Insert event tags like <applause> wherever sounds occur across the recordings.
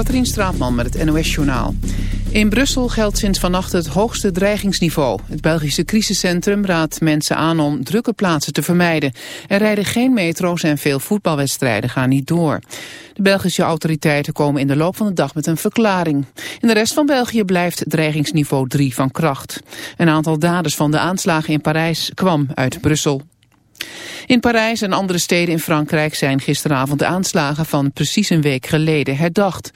Katrien Straatman met het NOS-journaal. In Brussel geldt sinds vannacht het hoogste dreigingsniveau. Het Belgische crisiscentrum raadt mensen aan om drukke plaatsen te vermijden. Er rijden geen metro's en veel voetbalwedstrijden gaan niet door. De Belgische autoriteiten komen in de loop van de dag met een verklaring. In de rest van België blijft dreigingsniveau 3 van kracht. Een aantal daders van de aanslagen in Parijs kwam uit Brussel. In Parijs en andere steden in Frankrijk zijn gisteravond de aanslagen van precies een week geleden herdacht.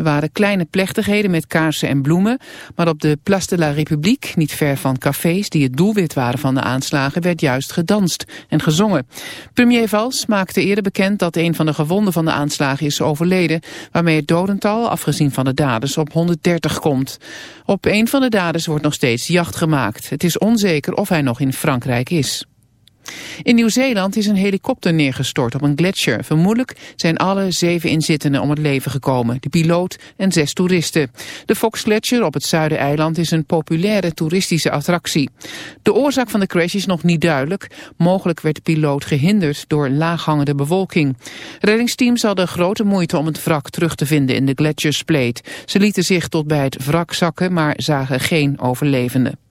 Er waren kleine plechtigheden met kaarsen en bloemen, maar op de Place de la République, niet ver van cafés die het doelwit waren van de aanslagen, werd juist gedanst en gezongen. Premier Valls maakte eerder bekend dat een van de gewonden van de aanslagen is overleden, waarmee het dodental, afgezien van de daders, op 130 komt. Op een van de daders wordt nog steeds jacht gemaakt. Het is onzeker of hij nog in Frankrijk is. In Nieuw-Zeeland is een helikopter neergestort op een gletsjer. Vermoedelijk zijn alle zeven inzittenden om het leven gekomen. De piloot en zes toeristen. De Fox Gletsjer op het Zuidereiland is een populaire toeristische attractie. De oorzaak van de crash is nog niet duidelijk. Mogelijk werd de piloot gehinderd door laaghangende bewolking. Reddingsteams hadden grote moeite om het wrak terug te vinden in de gletsjerspleet. Ze lieten zich tot bij het wrak zakken, maar zagen geen overlevenden.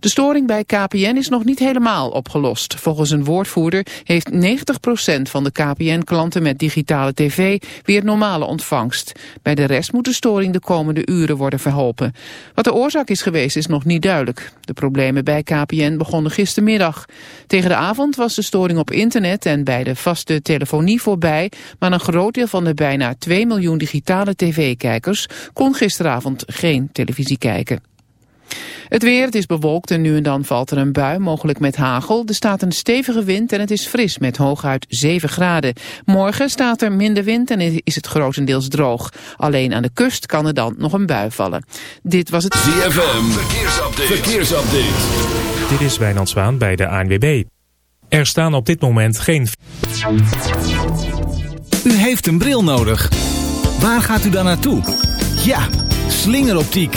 De storing bij KPN is nog niet helemaal opgelost. Volgens een woordvoerder heeft 90% van de KPN-klanten met digitale tv weer normale ontvangst. Bij de rest moet de storing de komende uren worden verholpen. Wat de oorzaak is geweest is nog niet duidelijk. De problemen bij KPN begonnen gistermiddag. Tegen de avond was de storing op internet en bij de vaste telefonie voorbij, maar een groot deel van de bijna 2 miljoen digitale tv-kijkers kon gisteravond geen televisie kijken. Het weer, het is bewolkt en nu en dan valt er een bui, mogelijk met hagel. Er staat een stevige wind en het is fris met hooguit 7 graden. Morgen staat er minder wind en is het grotendeels droog. Alleen aan de kust kan er dan nog een bui vallen. Dit was het... ZFM, verkeersupdate. verkeersupdate. Dit is Wijnand Zwaan bij de ANWB. Er staan op dit moment geen... U heeft een bril nodig. Waar gaat u dan naartoe? Ja, slingeroptiek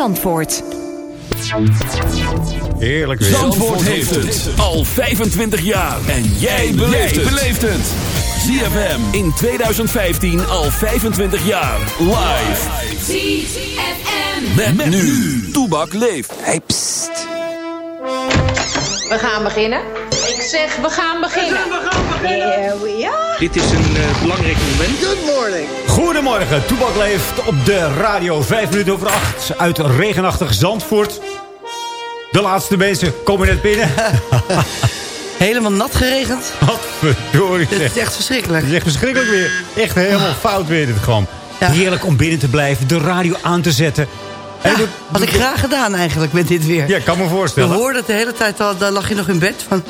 Zandvoort. Heerlijk weer. Zandvoort, heeft het al 25 jaar. En jij beleeft het. ZFM in 2015 al 25 jaar. Live. ZFM. Met, met nu. Toebak leeft. Hey, pst. We gaan beginnen. Ik zeg, we gaan beginnen. We gaan beginnen. Here we are. Dit is een uh, belangrijk moment. Good morning. Goedemorgen, Toebak leeft op de radio 5 minuten over 8 uit regenachtig Zandvoort. De laatste mensen komen net binnen. <laughs> Helemaal nat geregend. Wat verdorie Het is echt verschrikkelijk. Het is echt verschrikkelijk weer. Echt helemaal fout weer dit gewoon. Ja. Heerlijk om binnen te blijven, de radio aan te zetten. Ja, dat had ik graag gedaan eigenlijk met dit weer. Ja, kan me voorstellen. Je hoorde het de hele tijd al, dan lag je nog in bed van...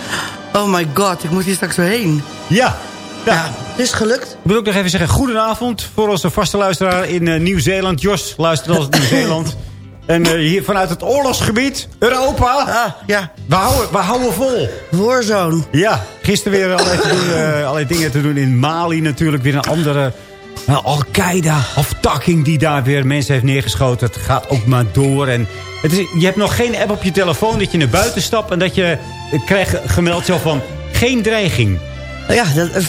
Oh my god, ik moet hier straks weer heen. Ja, ja. ja, het is gelukt. Ik moet ook nog even zeggen, goedenavond voor onze vaste luisteraar in uh, Nieuw-Zeeland. Jos luistert als Nieuw-Zeeland. <laughs> en uh, hier vanuit het oorlogsgebied, Europa. Ah, ja. We houden, we houden vol. Warzone. Ja, gisteren weer allerlei, doen, uh, allerlei dingen te doen in Mali natuurlijk. Weer een andere Nou, Al-Qaeda, aftakking die daar weer mensen heeft neergeschoten. Het gaat ook maar door. En het is, je hebt nog geen app op je telefoon dat je naar buiten stapt... en dat je krijgt gemeld zo van geen dreiging. Ja, dat, eh,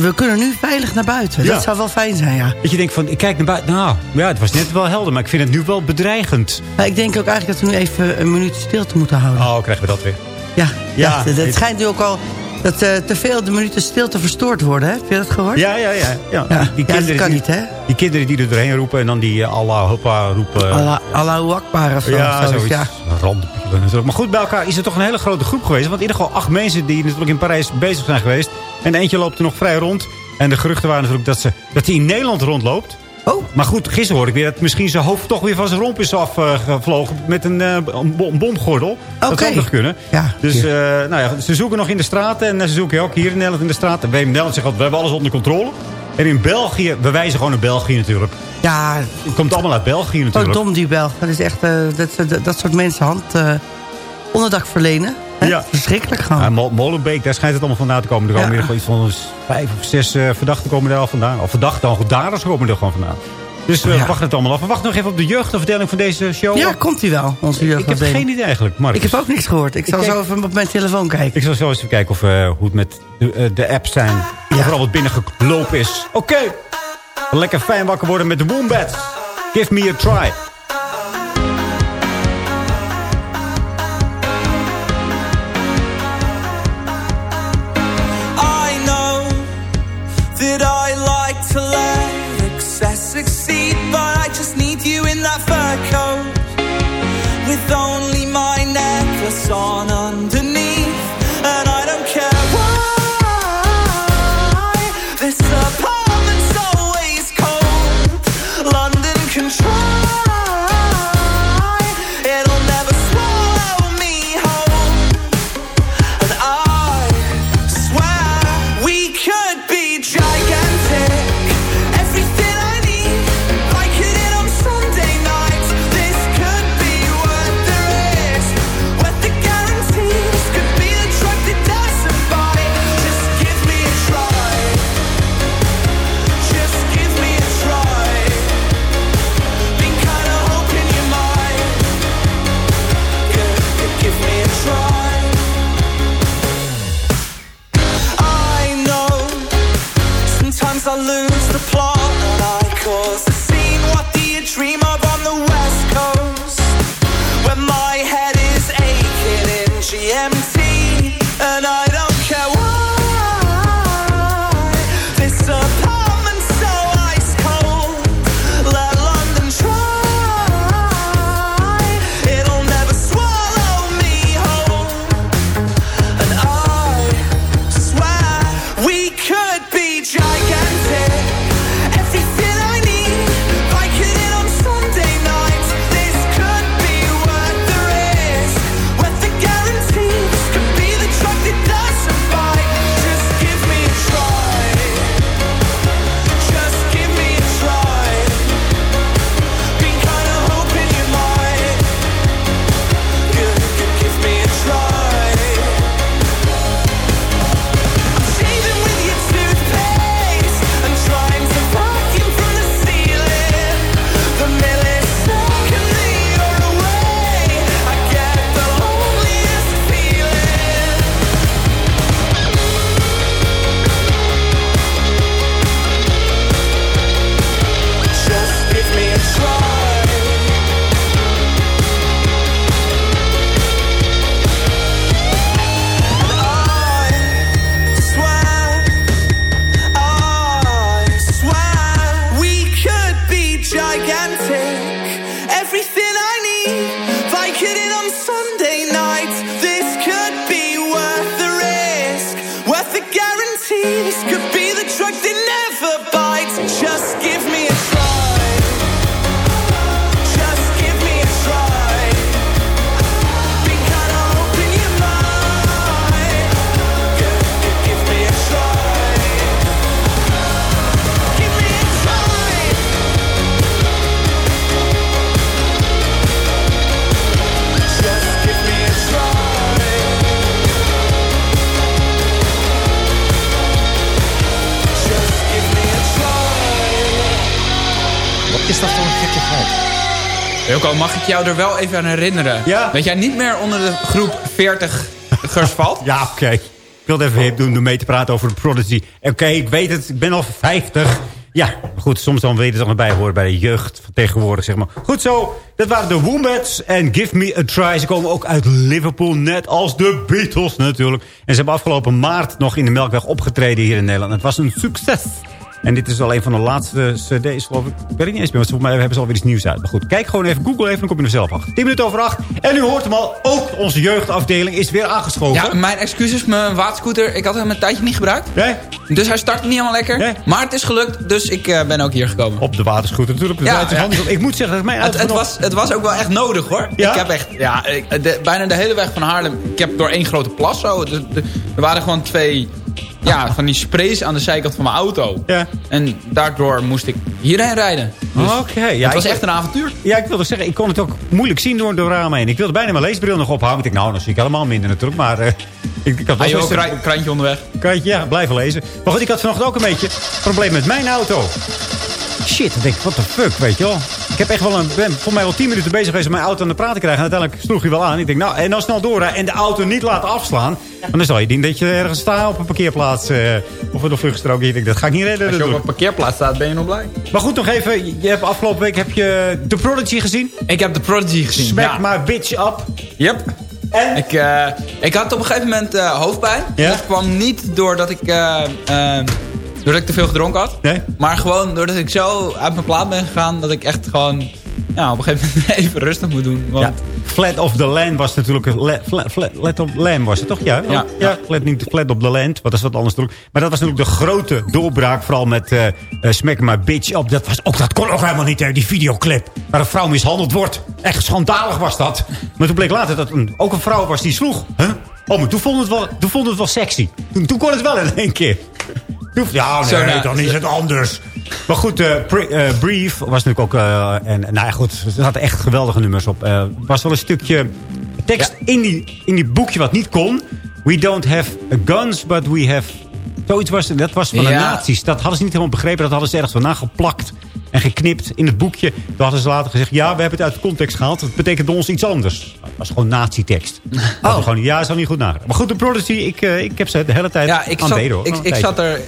we kunnen nu veilig naar buiten. Ja. Dat zou wel fijn zijn, ja. Dat je denkt van, ik kijk naar buiten. Nou, ja, het was net wel helder, maar ik vind het nu wel bedreigend. Maar ik denk ook eigenlijk dat we nu even een minuut stilte moeten houden. Oh, krijgen we dat weer. Ja, Ja, ja, het het- schijnt nu ook al dat eh, te veel de minuten stilte verstoord worden. Hè? Heb je dat gehoord? Ja, ja, ja. ja. Ja, Die, ja, dat kinderen kan die, niet, hè? Die kinderen die er doorheen roepen en dan die eh, Allah, hoppa roepen. Allah, Allahu Akbar of zo. ja, zoiets, ja. Randenpielen. Maar goed, bij elkaar is er toch een hele grote groep geweest. Want in ieder geval acht mensen die natuurlijk in Parijs bezig zijn geweest. En eentje loopt er nog vrij rond. En de geruchten waren natuurlijk dat, ze, dat hij in Nederland rondloopt. Oh. Maar goed, gisteren hoorde ik weer dat misschien zijn hoofd toch weer van zijn romp is afgevlogen. met een, eh, een bomgordel. Dat zou nog kunnen. Ja. Dus eh, nou ja, ze zoeken nog in de straten. En ze zoeken ook hier in Nederland in de straten. En Nederland zegt we hebben alles onder controle. En in België, we wijzen gewoon naar België natuurlijk. Ja, Het komt allemaal uit België natuurlijk. dom die Belg. Dat is echt eh, dat, dat, dat soort mensen hand eh, onderdak verlenen. Ja. Verschrikkelijk gewoon. Ja, Mo- Molenbeek, daar schijnt het allemaal vandaan te komen. Er komen Ja. weer gewoon iets van vijf of zes eh, verdachten komen daar al vandaan. Of verdachten, al daders komen er gewoon vandaan. Dus we Ja. wachten het allemaal af. We wachten nog even op de jeugdafdeling van deze show. ja, komt hij wel, onze ik heb jeugdafdeling. geen idee eigenlijk. Marcus. Ik heb ook niks gehoord. Ik zal zo even op mijn telefoon kijken. Ik zal zo eens even kijken of, eh, hoe het met de, eh, de apps zijn. Of er al wat binnengelopen is. Oké. Lekker fijn wakker worden met de Wombats. Give me a try. Mag ik jou er wel even aan herinneren? Ja. Dat jij niet meer onder de groep 40-gers valt? <laughs> Ja, oké. Ik wilde even hip doen om mee te praten over de Prodigy. Oké, ik weet het. Ik ben al 50. Ja, goed. Soms dan weet je het nog bij horen bij de jeugd van tegenwoordig, zeg maar. Goed zo. Dat waren de Wombats en Give Me a Try. Ze komen ook uit Liverpool, net als de Beatles natuurlijk. En ze hebben afgelopen maart nog in de Melkweg opgetreden hier in Nederland. Het was een succes. En dit is al een van de laatste cd's, geloof ik. Ik weet het niet eens meer, want volgens mij hebben ze alweer iets nieuws uit. Maar goed, kijk gewoon even, google even, dan kom je er zelf achter. 10 minuten over 8. En u hoort hem al, ook onze jeugdafdeling is weer aangeschoven. Ja, mijn excuses, mijn waterscooter. Ik had hem een tijdje niet gebruikt. Nee? Dus hij start niet helemaal lekker. Nee. Maar het is gelukt, dus ik eh, ben ook hier gekomen. Op de waterscooter natuurlijk. Ja. Ik moet zeggen dat mijn Het, het, was, het was ook wel echt nodig hoor. Ja? Ik heb echt, ja, ik- de- bijna de hele weg van Haarlem. Ik heb door één grote plas zo. de- de- er waren gewoon twee ja, van die sprays aan de zijkant van mijn auto. Ja. En daardoor moest ik hierheen rijden. Dus Oké, ja, het was ik- echt een avontuur. Ja, ik wilde zeggen, ik kon het ook moeilijk zien door de ramen heen. Ik wilde bijna mijn leesbril nog ophouden. Ik nou, dan zie ik helemaal minder natuurlijk. Maar eh, <laughs> ik, ik had Ah, wel joh, zo'n kraan- kraantje onderweg. Krantje, ja, blijven lezen. Maar goed, ik had vanochtend ook een beetje een probleem met mijn auto. Shit, dan denk ik, what the fuck, weet je wel. Ik heb echt wel een, ben voor mij wel 10 minuten bezig geweest om mijn auto aan de praat te krijgen. En uiteindelijk sloeg hij wel aan. Ik denk, nou, en dan snel doorrijden en de auto niet laten afslaan. Want dan zal je denken dat je ergens staat op een parkeerplaats. eh, of een vluchtstrook. Ik denk, dat ga ik niet redden. Als je op een parkeerplaats staat, ben je nog blij. Maar goed, nog even. Je hebt afgelopen week heb je The Prodigy gezien. Ik heb de Prodigy gezien. Smack ja. my bitch up. Yep. En? Ik, eh, ik had op een gegeven moment eh, hoofdpijn. Ja? Dat kwam niet doordat ik, doordat ik te veel gedronken had. Nee? Maar gewoon doordat ik zo uit mijn plaat ben gegaan... dat ik echt gewoon ja, op een gegeven moment <laughs> even rustig moet doen. Want Ja, Flat of the Land was natuurlijk... la- Flat, flat, flat of Land was het toch? Ja, Ja. ja flat, niet Flat op the Land. Dat is wat anders. Maar dat was natuurlijk de grote doorbraak. Vooral met eh, Smack My Bitch Up. Dat, was ook, dat kon ook helemaal niet, hè, die videoclip. Waar een vrouw mishandeld wordt. Echt schandalig was dat. Maar toen bleek later dat een, ook een vrouw was die sloeg. Huh? Oh, maar toen vond het wel, toen vond het wel sexy. Toen, toen kon het wel in één keer. Ja, nee, nou, dan is het anders. Maar goed, eh, eh, Brief was natuurlijk ook... eh, en, nou ja, goed, er zaten echt geweldige nummers op. Eh, Er was wel een stukje tekst in, die, in die boekje wat niet kon. We don't have guns, but we have... Zoiets was, dat was van de nazi's. Dat hadden ze niet helemaal begrepen. Dat hadden ze ergens vandaan geplakt en geknipt in het boekje. Toen hadden ze later gezegd, ja, we hebben het uit de context gehaald. Dat betekent bij ons iets anders. Dat was gewoon nazi-tekst. Oh. Gewoon, ja, dat is al niet goed nagedacht. Maar goed, de Prodigy, ik, eh, ik heb ze de hele tijd ja, ik aan zat, beden, hoor. ik, ik zat er...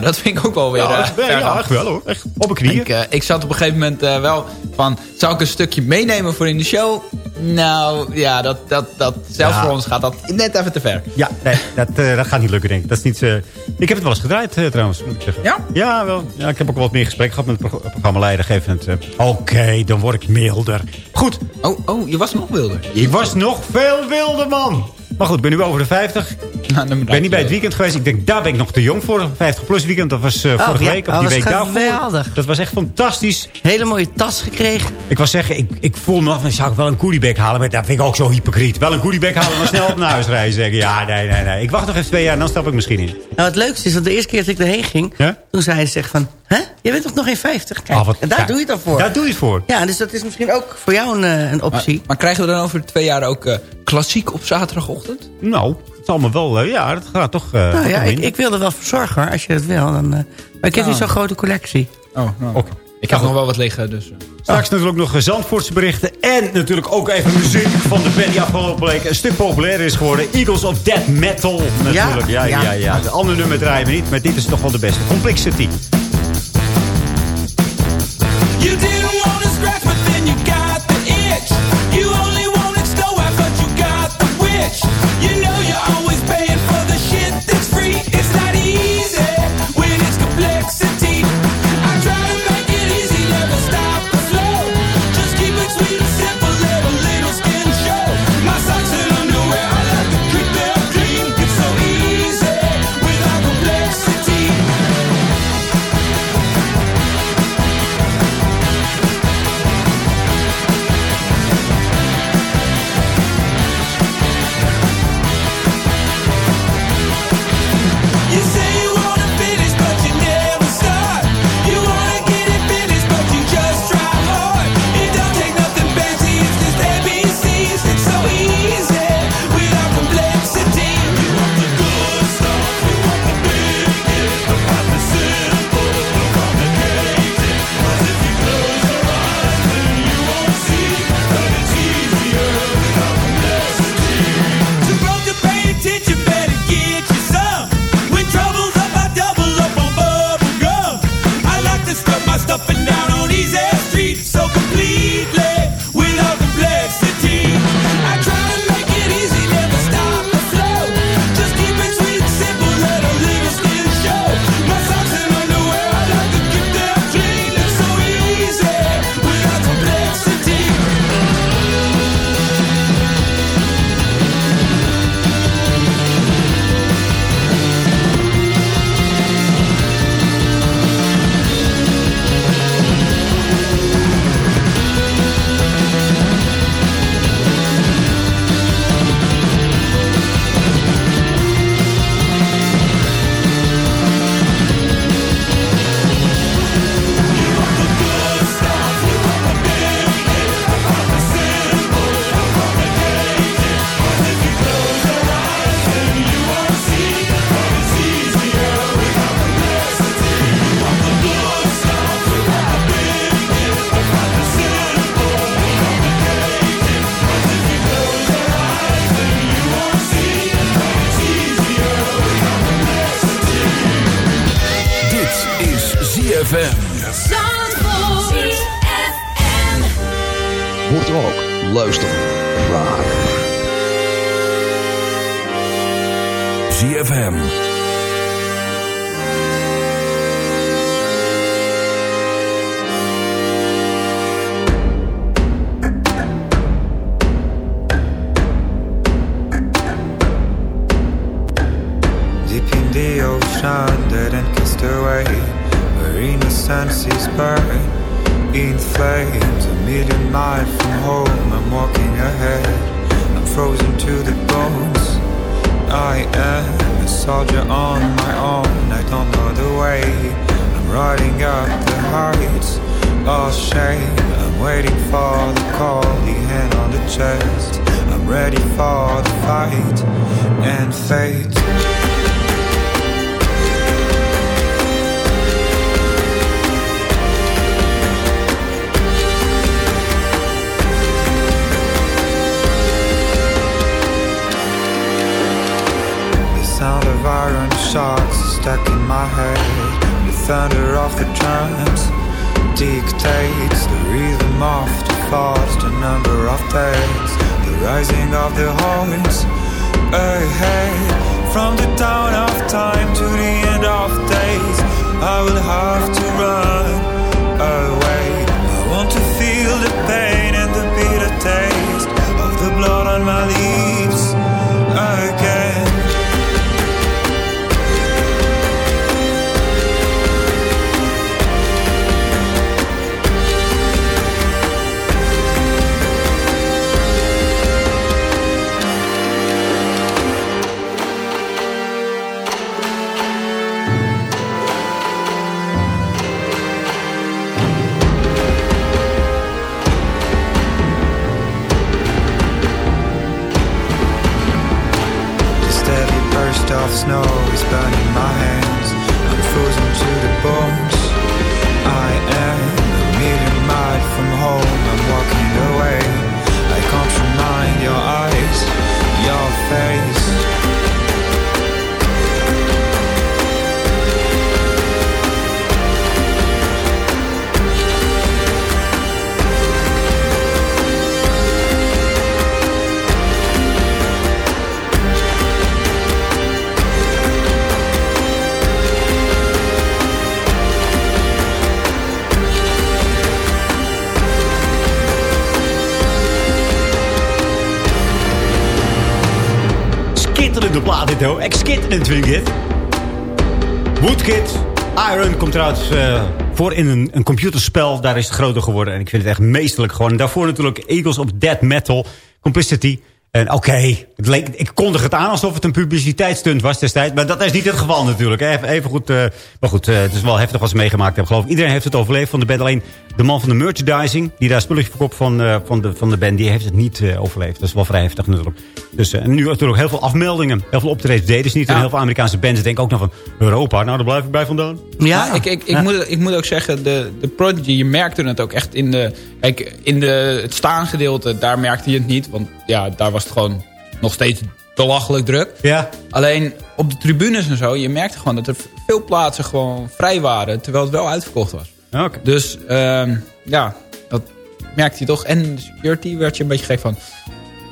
nou, dat vind ik ook wel weer... Ja, eh, ja, echt wel hoor. Echt op een knieën. Ik, eh, ik zat op een gegeven moment eh, wel van... Zou ik een stukje meenemen voor in de show? Nou, ja, dat, dat, dat, zelfs Ja. voor ons gaat dat net even te ver. Ja, nee, dat, dat gaat niet lukken, denk ik. Dat is niet, ik heb het wel eens gedraaid, trouwens, moet ik zeggen. Ja? Ja, wel. Ja, ik heb ook wel wat meer gesprek gehad met het pro- programmaleider. Gegeven Oké, dan word ik milder. Goed, Oh, oh, je was nog wilder. ik was nog veel wilder, man. Maar goed, ik ben nu over de 50. Nou, Ik ben niet bij het weekend geweest. Ik denk, daar ben ik nog te jong voor. 50 plus weekend, dat was eh, vorige ja, week. Of dat die week daarvoor. Dat was echt fantastisch. Hele mooie tas gekregen. Ik was zeggen, ik, ik voel me af, dan zou ik wel een goodiebag halen. Maar dat vind ik ook zo hypocriet. Wel een goodiebag halen en dan snel op naar huis rijden. Zeggen, ja, nee, nee, nee. Ik wacht nog even twee jaar en dan stap ik misschien in. Nou, het leukste is dat de eerste keer dat ik erheen ging... Ja? toen zei ze echt van... Hè? Je bent toch nog geen 50? Kijk, Ah, wat- en daar ja, doe je het dan voor. Daar doe je het voor. Ja, dus dat is misschien ook voor jou een, eh, een optie. Maar, maar krijgen we dan over twee jaar ook eh, klassiek op zaterdagochtend? Nou, het zal me wel... eh, ja, dat gaat toch... eh, nou ja, ik, ik wil er wel voor zorgen hoor, als je dat wil. Dan, eh, maar ik heb Nou. niet zo'n grote collectie. Oh, nou. Oké. Ik heb nog wel wat liggen, dus... Straks natuurlijk nog Zandvoortse berichten. En natuurlijk ook even muziek van de band die afgelopen week een stuk populairder is geworden. Eagles of Death Metal. Natuurlijk, ja, ja, Ja. ja. De andere nummer draaien we niet, maar dit is toch wel de beste. Complexity. You in flames. A million miles from home, I'm walking ahead. I'm frozen to the bones. I am a soldier on my own. I don't know the way. I'm riding up the heights. All shame. I'm waiting for the call, the hand on the chest. I'm ready for the fight and fate. Iron shocks is stuck in my head. The thunder of the drums dictates the rhythm of the thoughts, the number of days, the rising of the horns ahead. From the dawn of time to the end of days, I will have to run away. I want to feel the pain and the bitter taste of the blood on my lips of snow is burning my hands. I'm frozen to the bones. I am a million miles from home. I'm walking away. I can't remind your eyes, your face. Ik dit. Woodkid. Iron komt trouwens eh, voor in een, een computerspel. Daar is het groter geworden. En ik vind het echt meesterlijk gewoon. En daarvoor natuurlijk Eagles of Dead Metal. Complicity. En oké, ik kondig het aan alsof het een publiciteitsstunt was destijds. Maar dat is niet het geval natuurlijk. Even, even goed, eh, maar goed, eh, het is wel heftig wat ze meegemaakt hebben. Geloof ik. Iedereen heeft het overleefd van de band. Alleen de man van de merchandising, die daar spulletjes verkoopt van, eh, van, de, van de band, die heeft het niet overleefd. Dat is wel vrij heftig natuurlijk. Dus en nu natuurlijk heel veel afmeldingen. Heel veel optredens deden ze niet. En heel veel Amerikaanse bands denken ook nog van Europa. Nou, daar blijf ik bij vandaan. Ja, ik, ik, ik, Moet, ik moet ook zeggen, de, de Prodigy, je merkte het ook echt in de... Kijk, in de, het staangedeelte, daar merkte je het niet. Want ja, daar was het gewoon nog steeds belachelijk druk. Ja. Alleen op de tribunes en zo, je merkte gewoon dat er veel plaatsen gewoon vrij waren. Terwijl het wel uitverkocht was. Oké. Dus ehm, ja, dat merkte je toch. En de security werd je een beetje gek van.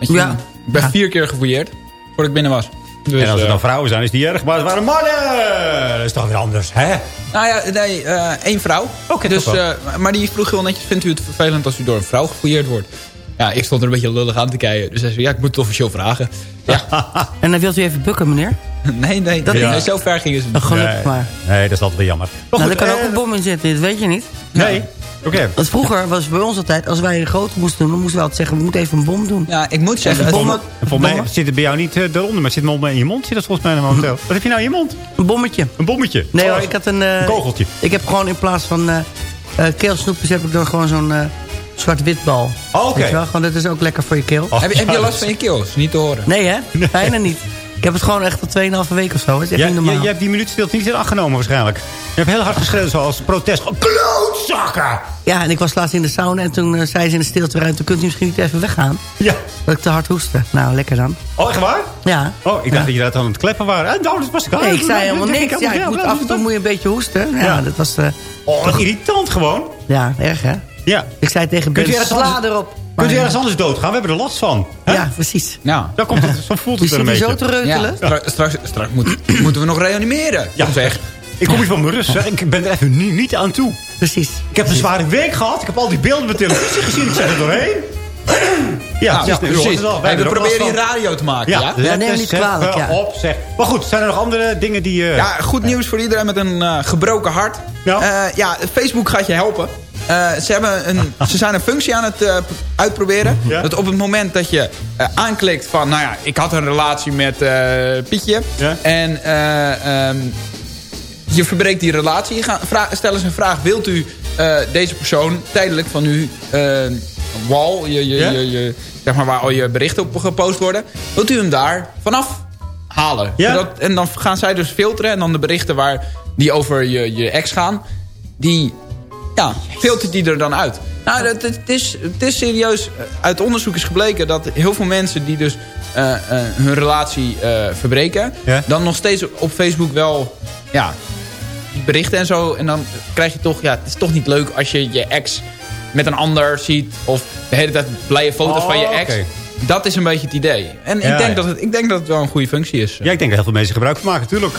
Je, Ja. Ik ben Ja. vier keer gefouilleerd voordat ik binnen was. Dus, en als er eh, dan vrouwen zijn, is die erg. Maar het waren mannen! Dat is toch weer anders, hè? Nou ja, nee, eh, één vrouw. Oké, dus, wel. eh, maar die vroeg heel netjes, vindt u het vervelend als u door een vrouw gefouilleerd wordt? Ja, ik stond er een beetje lullig aan te kijken. Dus hij zei, ja, ik moet het officieel vragen. Ja, <laughs> En dan wilt u even bukken, meneer? nee, nee, dat, Ja. nee, zo ver gingen ze niet. Oh, gelukkig nee. maar. Nee, dat is altijd weer jammer. Maar Nou, daar kan eh, ook een bom in zitten, dat weet je niet. Nee, oké. Want vroeger was bij ons altijd, als wij een grote moesten doen... dan moesten we altijd zeggen, we moeten even een bom doen. Ja, ik moet zeggen, het- bommen. Volgens mij zit het bij jou niet eh, eronder, maar het zit hem in je mond. Zit dat volgens mij momenteel. Wat heb je nou in je mond? Een bommetje. Een bommetje. Nee Oh, hoor, ik had een... eh, Een kogeltje. Ik heb gewoon in plaats van eh eh, keelsnoepjes... heb ik dan gewoon zo'n eh, zwart-wit bal. Oh, oké. Weet je wel? Gewoon, dat is ook lekker voor je keel. Oh, heb, je- heb ja, je last van je keel? Is niet te horen. Nee hè? Bijna niet. Ik heb het gewoon echt al 2,5 week of zo. Dat is echt niet jij, normaal. jij hebt die minuut stilte niet aangenomen waarschijnlijk. Je hebt heel hard geschreeuwd zoals protest. Klootzakken! Ja, en ik was laatst in de sauna en toen eh, zei ze in de stilteruimte... kunt u misschien niet even weggaan? Ja. Dat ik te hard hoestte. Nou, lekker dan. Oh, echt waar? Ja. Oh, ik dacht dat je dat aan het kleppen waren. Eh, nou, dat was ik Nee, ik zei helemaal niks. Ja, ik moet af en toe moet je een beetje hoesten. Ja, Ja. dat was... eh, Oh, irritant gewoon. ja, erg hè? Ja. Ik zei tegen Kunt Ben, u ergens sla anders- erop. Kunt u Maar, ergens anders doodgaan? We hebben er last van. Hè? Ja, precies. Ja. Daar komt het, zo voelt Je het er zit een beetje. zo te Ja, reutelen. straks, straks, straks moet- <clears throat> moeten we nog reanimeren. Ja. Zeg. Ik kom hier van mijn rust. Zeg. Ik ben er even niet, niet aan toe. Precies. Ik heb een zware week gehad. Ik heb al die beelden op mijn televisie gezien. Ik zet er doorheen. Ja, Nou, precies. Hey, we er proberen hier van. radio te maken, ja? Ja, Ja, neem niet kwalijk, ja. op, zeg. Maar goed, zijn er nog andere dingen die... eh, Ja, goed nieuws voor iedereen met een eh, gebroken hart. Ja. Eh, ja, Facebook gaat je helpen. Eh, ze, hebben een, <laughs> ze zijn een functie aan het eh, uitproberen. Ja. Dat op het moment dat je eh, aanklikt van... Nou ja, ik had een relatie met Pietje. Ja. En eh, ehm, je verbreekt die relatie. Je gaat, stel eens een vraag. Wilt u deze persoon tijdelijk van uw eh, wall... Je, je, Ja. je, zeg maar waar al je berichten op gepost worden... wilt u hem daar vanaf halen? Ja. Zodat- en dan gaan zij dus filteren. En dan de berichten waar die over je, je ex gaan... die ja, filtert die er dan uit. Nou, het, het, is, het is serieus. Uit onderzoek is gebleken dat heel veel mensen die dus eh, eh, hun relatie eh, verbreken... Ja. dan nog steeds op Facebook wel ja, berichten en zo. En dan krijg je toch... Ja, het is toch niet leuk als je je ex met een ander ziet... of de hele tijd blije foto's Oh, van je ex. oké. Dat is een beetje het idee. En Ja, ik, denk ja. dat het, ik denk dat het wel een goede functie is. Ja, ik denk dat heel veel mensen gebruik van maken, natuurlijk.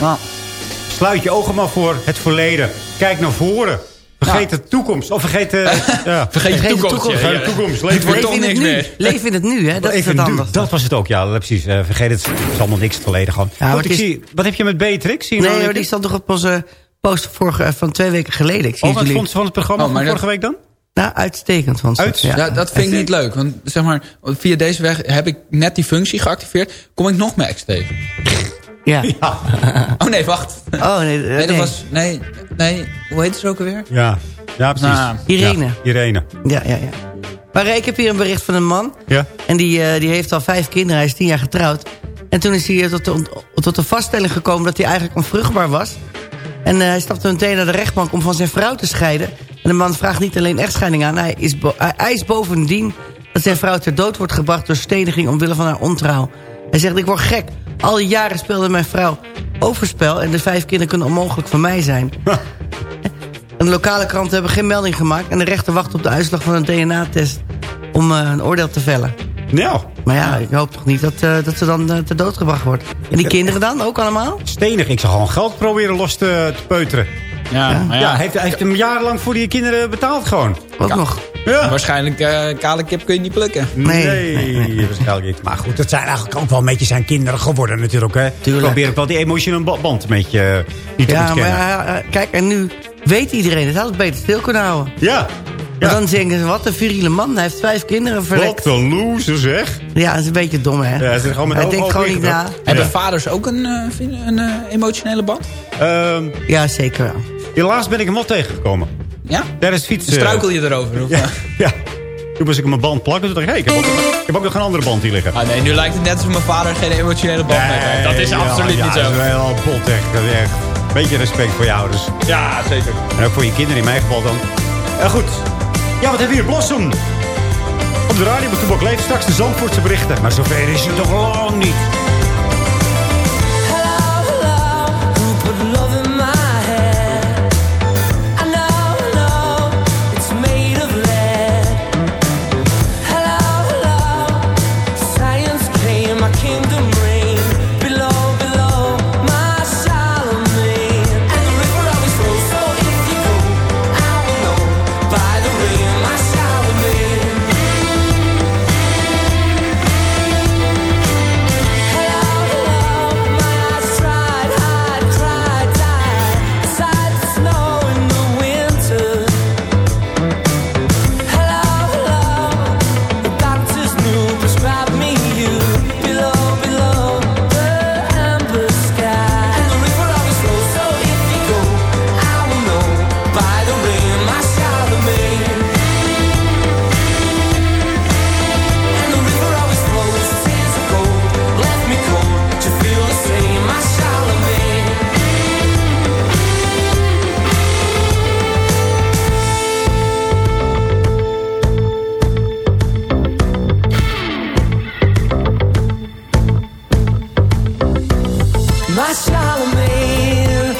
Sluit je ogen maar voor het verleden. Kijk naar voren. Vergeet de toekomst. Of vergeet de... <laughs> ja. Vergeet de toekomst. Vergeet ja, toekomst. Het Leef wordt Leef toch in het niks nu. meer. Leef in het nu, hè? Dat is het nu. anders. Dat was het ook, ja. Precies. Eh, vergeet het. Het is allemaal niks het verleden gewoon. Ja, maar Goed, ik het is- zie, wat heb je met Beatrix? Zie je Nee, nou maar die stond toch op onze post vorige, van twee weken geleden. Ik zie Oh, het wat jullie. vond ze van het programma Oh, van dat- vorige week dan? Nou, uitstekend vond ze. Uit- Ja. Ja, dat vind ik niet leuk. Want zeg maar, via deze weg heb ik net die functie geactiveerd. Kom ik nog mijn ex tegen. Ja. <laughs> Oh nee, wacht. Oh, nee. Nee, dat nee. was... Nee, nee. Hoe heet ze ook alweer? Ja, ja precies. Nou, Irene. Ja, Irene. Ja, ja, ja. Maar ik heb hier een bericht van een man. Ja. En die, eh, die heeft al vijf kinderen. Hij is tien jaar getrouwd. En toen is hij eh, tot de, tot de vaststelling gekomen dat hij eigenlijk onvruchtbaar was. En eh, hij stapte meteen naar de rechtbank om van zijn vrouw te scheiden. En de man vraagt niet alleen echtscheiding aan. Hij, is hij eist bovendien dat zijn vrouw ter dood wordt gebracht... door steniging omwille van haar ontrouw. Hij zegt, ik word gek. Al die jaren speelde mijn vrouw overspel... en de vijf kinderen kunnen onmogelijk van mij zijn. En de lokale kranten hebben geen melding gemaakt... en de rechter wacht op de uitslag van een DNA-test... om eh, een oordeel te vellen. Nou, Maar ja, ik hoop toch niet dat, eh, dat ze dan ter dood gebracht wordt. En die kinderen dan, ook allemaal? stenig. Ik zou gewoon geld proberen los te, te peuteren. Ja, Ja. maar Ja, heeft, hij heeft hem jarenlang voor die kinderen betaald gewoon. Ook Ja. nog. Ja. Waarschijnlijk uh, kale kip kun je niet plukken. Nee, Nee, nee, waarschijnlijk niet. Maar goed, het zijn eigenlijk ook wel een beetje zijn kinderen geworden natuurlijk. Hè. Tuurlijk. Probeer ik wel die emotionele ba- band een beetje eh, niet te Ja, maar ontkennen. ja, eh, kijk, en nu weet iedereen het. Hij had het beter stil kunnen houden. Ja. Dan denken ze, wat een viriele man. Hij heeft vijf kinderen verlekt. Wat een loser zeg. Ja, dat is een beetje dom, hè? Ja, hij zit gewoon met hij denkt gewoon niet na. Hebben Ja. vaders ook een, eh, een eh, emotionele band? Ehm, Ja, zeker wel. Helaas ben ik hem wel tegengekomen. Ja? Tijdens fietsen. Struikel je erover? Of? <laughs> Ja, ja. Toen was ik mijn band plakken. Toen dacht ik, hey, ik, heb ook, ik heb ook nog een andere band hier liggen. Ah, nee, nu lijkt het net alsof mijn vader geen emotionele band heeft. hè. Dat is ja, absoluut ja, niet zo. Dat is wel bot echt. Is echt. Beetje respect voor je ouders. Ja, zeker. En ook voor je kinderen in mijn geval dan. Ja, goed. Ja, wat hebben we hier? Blossom. Op de radio bij Toebak leeft straks de Zandvoortse berichten. Maar zover is het toch lang niet. My Charlemagne,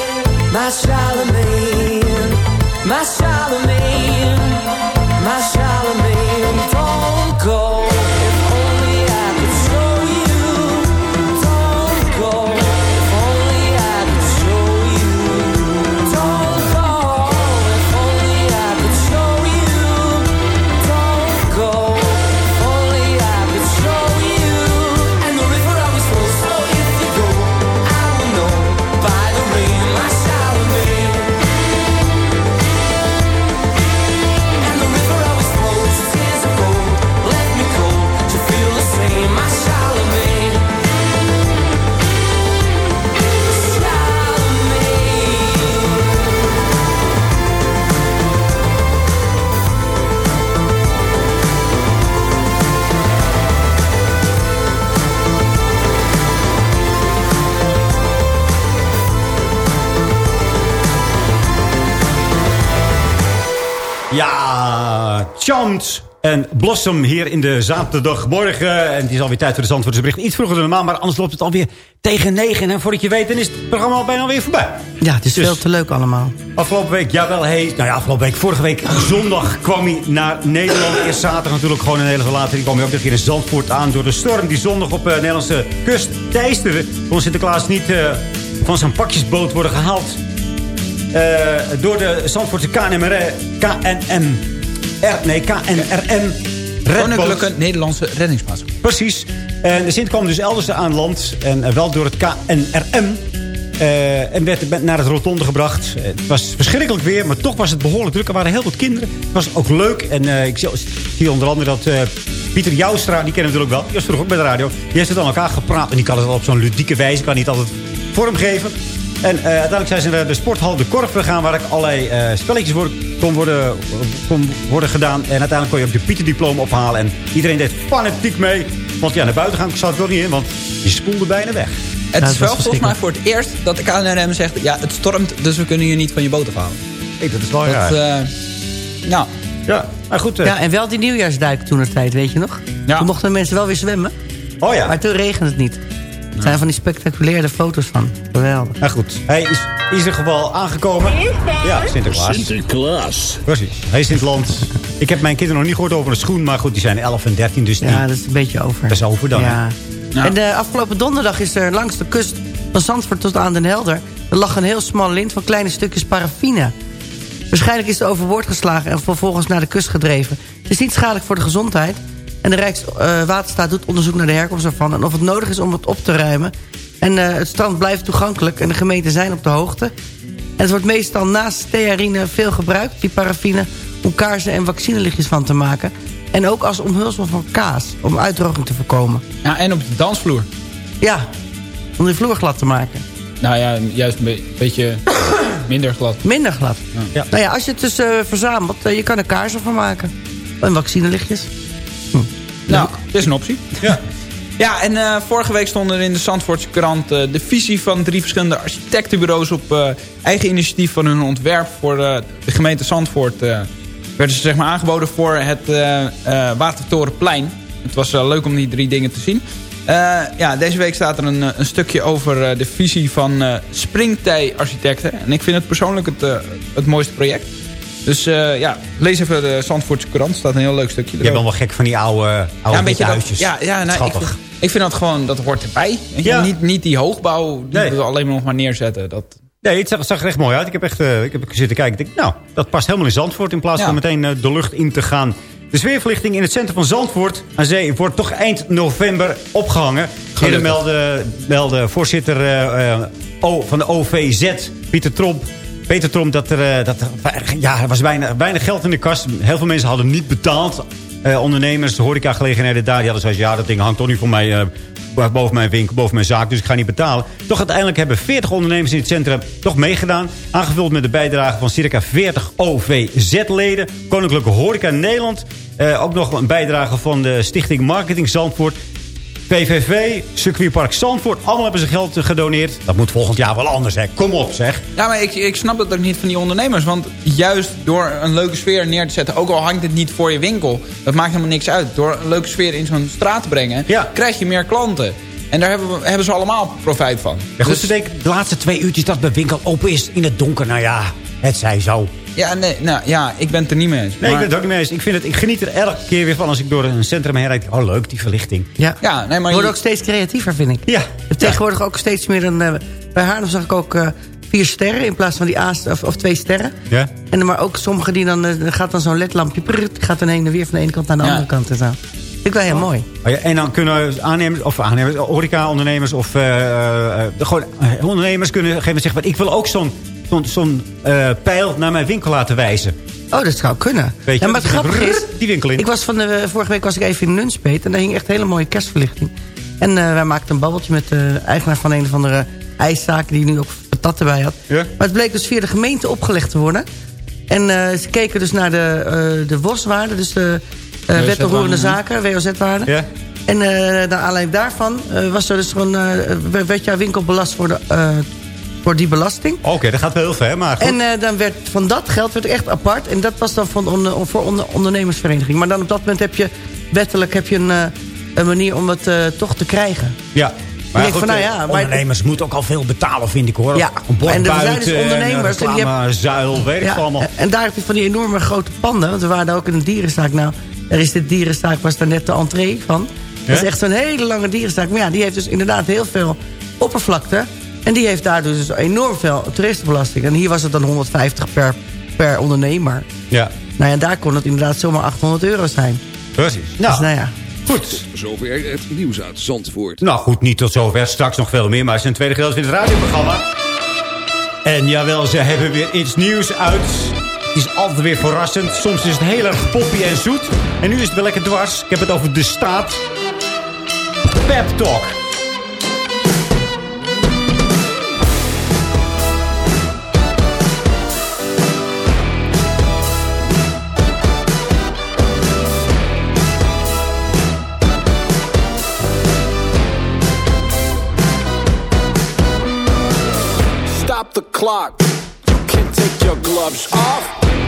my Charlemagne, my Charlemagne, Chant en Blossom hier in de zaterdagmorgen. En het is alweer tijd voor de Zandvoortse bericht. Iets vroeger dan normaal, maar anders loopt het alweer tegen negen. En voordat je weet, dan is het programma al bijna weer voorbij. Ja, het is Dus- veel te leuk allemaal. Afgelopen week, jawel, hey, nou ja, afgelopen week, vorige week zondag kwam hij naar Nederland. Eerst zaterdag natuurlijk gewoon een hele later. Die kwam hij ook nog hier in Zandvoort aan door de storm die zondag op de Nederlandse kust teisterde. Kon Sinterklaas niet eh, van zijn pakjesboot worden gehaald. Eh, door de Zandvoortse KNMR, KNM, KNRM. Koninklijke Nederlandse Reddingsmaatschappij. Precies. En de Sint kwam dus elders aan land. En eh, wel door het KNRM. Eh, en werd naar het rotonde gebracht. Eh, het was verschrikkelijk weer, maar toch was het behoorlijk druk. Er waren heel wat kinderen. Het was ook leuk. En ik zie, onder andere dat Pieter Joustra, die kennen we natuurlijk wel. Die was vroeger ook bij de radio. Die heeft het aan elkaar gepraat. En die kan het wel op zo'n ludieke wijze. Kan niet altijd vormgeven. En eh, uiteindelijk zijn ze naar de sporthal De Korf gegaan... waar ik allerlei eh, spelletjes voor, kon, worden, kon worden gedaan. En uiteindelijk kon je ook de Pieter-diploma ophalen. En iedereen deed fanatiek mee. Want ja, naar buiten gaan zat het wel niet in, want je spoelde bijna weg. Het Ja, is wel volgens mij voor het eerst dat de KNRM zegt... ja, het stormt, dus we kunnen je niet van je boot afhalen. Hey, dat is wel Dat, raar. eh, nou, ja, maar goed. Ja, en wel die nieuwjaarsduik toen de tijd, weet je nog? Ja. Toen mochten mensen wel weer zwemmen. oh ja. Maar toen regende het niet. Er zijn van die spectaculaire foto's van. Geweldig. Maar goed, hij is in ieder geval aangekomen. Ja, Sinterklaas. Sinterklaas. Precies. Hij is in het land. Ik heb mijn kinderen nog niet gehoord over een schoen. Maar goed, die zijn 11 en 13, dus die... Ja, dat is een beetje over. Dat is over dan, Ja. Ja. En de afgelopen donderdag is er langs de kust van Zandvoort tot aan Den Helder... er lag een heel smal lint van kleine stukjes paraffine. Waarschijnlijk is het overboord geslagen en vervolgens naar de kust gedreven. Het is niet schadelijk voor de gezondheid. En de Rijkswaterstaat doet onderzoek naar de herkomst ervan... en of het nodig is om het op te ruimen. En eh, het strand blijft toegankelijk en de gemeenten zijn op de hoogte. En het wordt meestal naast stearine veel gebruikt, die paraffine... om kaarsen en vaccinelichtjes van te maken. En ook als omhulsel van kaas, om uitdroging te voorkomen. ja, en op de dansvloer. Ja, om de vloer glad te maken. Nou ja, juist een be- beetje <coughs> minder glad. Minder glad. Ja. Nou ja, als je het dus eh, verzamelt, eh, je kan er kaarsen van maken. En vaccinelichtjes. Nou, het is een optie. Ja. <laughs> Ja, en eh, vorige week stonden er in de Zandvoortse krant... eh, de visie van drie verschillende architectenbureaus... op eh, eigen initiatief van hun ontwerp voor de gemeente Zandvoort... werden ze zeg maar aangeboden voor het Watertorenplein. Het was leuk om die drie dingen te zien. Ja, deze week staat er een, een stukje over de visie van Springtij Architecten. En ik vind het persoonlijk het, het mooiste project. Dus eh, ja, lees even de Zandvoortse krant. staat een heel leuk stukje Je bent wel gek van die oude, oude ja, een beetje dat, huisjes. ja, ja nou, ik, Schattig. vind- ik vind dat gewoon, dat hoort erbij. Ja. Niet, niet die hoogbouw die Nee. we alleen maar nog maar neerzetten. Dat, Nee, het zag, zag er echt mooi uit. Ik heb echt eh, ik heb zitten kijken. Ik denk, nou, dat past helemaal in Zandvoort... in plaats Ja. van meteen eh, de lucht in te gaan. De sfeerverlichting in het centrum van Zandvoort aan zee... wordt toch eind november opgehangen. Eerder meldde, meldde voorzitter van de OVZ, Pieter Tromp... Peter Tromp, dat er, eh, dat er ja, was weinig, weinig geld in de kast. Heel veel mensen hadden niet betaald. Eh, ondernemers, horecagelegenheden daar, die hadden zoiets... ja, dat ding hangt toch niet voor mij eh, boven mijn winkel, boven mijn zaak... dus ik ga niet betalen. Toch uiteindelijk hebben 40 ondernemers in het centrum toch meegedaan. Aangevuld met de bijdrage van circa 40 OVZ-leden. Koninklijke Horeca Nederland. Eh, ook nog een bijdrage van de Stichting Marketing Zandvoort... PVV, circuitpark Zandvoort, allemaal hebben ze geld gedoneerd. Dat moet volgend jaar wel anders, hè. Kom op, zeg. ja, maar ik, ik snap dat ook niet van die ondernemers. Want juist door een leuke sfeer neer te zetten... ook al hangt het niet voor je winkel... dat maakt helemaal niks uit. Door een leuke sfeer in zo'n straat te brengen... Ja. krijg je meer klanten. En daar hebben, we, hebben ze allemaal profijt van. Ja, goed, Dus- de laatste twee uurtjes dat de winkel open is in het donker. Nou ja, het zij zo. Ja, nee, nou, ja, ik ben het er niet mee eens. Nee, ik ben het ook niet mee eens. Ik, vind het, ik geniet er elke keer weer van als ik door een centrum heen rijd. Oh, leuk, die verlichting. Ja. Ja, nee, maar Worden je- ook steeds creatiever, vind ik. Ja. Tegenwoordig ook steeds meer een... eh, bij Haarlem zag ik ook eh, vier sterren in plaats van die A's of, of twee sterren. Ja? En maar ook sommige die dan... er gaat dan zo'n ledlampje... gaat dan heen en weer van de ene kant naar de Ja. andere kant en zo. Vind ik wel heel mooi. Oh ja, en dan kunnen aannemers, of aannemers, horeca-ondernemers of eh, eh, gewoon ondernemers kunnen op een gegeven moment zeggen... ik wil ook zo'n zo'n eh, pijl naar mijn winkel laten wijzen. Oh, dat zou kunnen. Weet je, ja, maar het grappige is... Die winkel in. Ik was van de, vorige week was ik even in Nunspeet... en daar hing echt hele mooie kerstverlichting. En eh, wij maakten een babbeltje met de eigenaar van een of andere ijszaak... die nu ook patat erbij had. Ja? Maar het bleek dus via de gemeente opgelegd te worden. En eh, ze keken dus naar de, eh de WOS-waarde, dus de eh wet roerende zaken, WOZ-waarde. Ja? En eh naar aanleiding daarvan eh, was er dus gewoon, eh, werd jouw winkel belast voor, de, eh, voor die belasting. Oké, dat gaat wel heel ver, maar goed. En eh, dan werd van dat geld werd echt apart. En dat was dan van onder, voor onder, ondernemersvereniging. Maar dan op dat moment heb je wettelijk heb je een, eh, een manier om het eh, toch te krijgen. ja. van, nou ja, maar- ondernemers moeten ook al veel betalen, vind ik hoor. Ja, Een en er zijn dus ondernemers en en die reclamezuil, weet Ja, allemaal. en- daar heb je van die enorme grote panden. Want we waren daar ook in een dierenzaak. Nou, er is dit dierenzaak, was daar net de entree van. Dat is echt zo'n hele lange dierenzaak. Maar ja, die heeft dus inderdaad heel veel oppervlakte. En die heeft daardoor dus enorm veel toeristenbelasting. En hier was het dan 150 per, per ondernemer. Ja, Nou ja, daar kon het inderdaad zomaar 800 euro zijn. precies. Dus Nou, nou ja. goed. Zover het nieuws uit Zandvoort. Nou goed, niet tot zover. Straks nog veel meer. Maar het is een tweede gedeelte in het radioprogramma. En jawel, ze hebben weer iets nieuws uit. Het is altijd weer verrassend. Soms is het heel erg poppy en zoet. En nu is het wel lekker dwars. Ik heb het over de staat. Pep Talk. The clock. You can take your gloves off.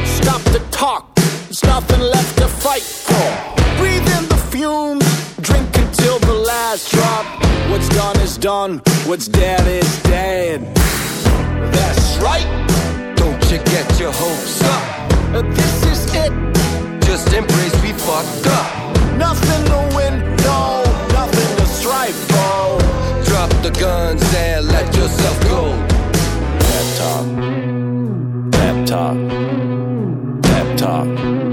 Stop the talk. There's nothing left to fight for. Breathe in the fumes. Drink until the last drop. What's done is done. What's dead is dead. That's right. Don't you get your hopes up. This is it. Just embrace we fucked up. Nothing to win. No. Nothing to strive for. Drop the guns and let yourself go. Pep talk. Pep talk. Pep talk.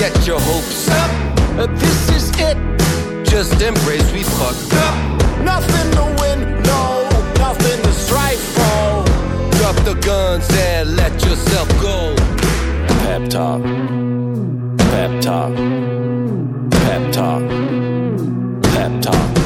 Get your hopes up. uh, this is it. Just embrace we fucked up. Nothing to win, no, nothing to strive for. Drop the guns and let yourself go. Pep talk. Pep talk. Pep talk. Pep talk.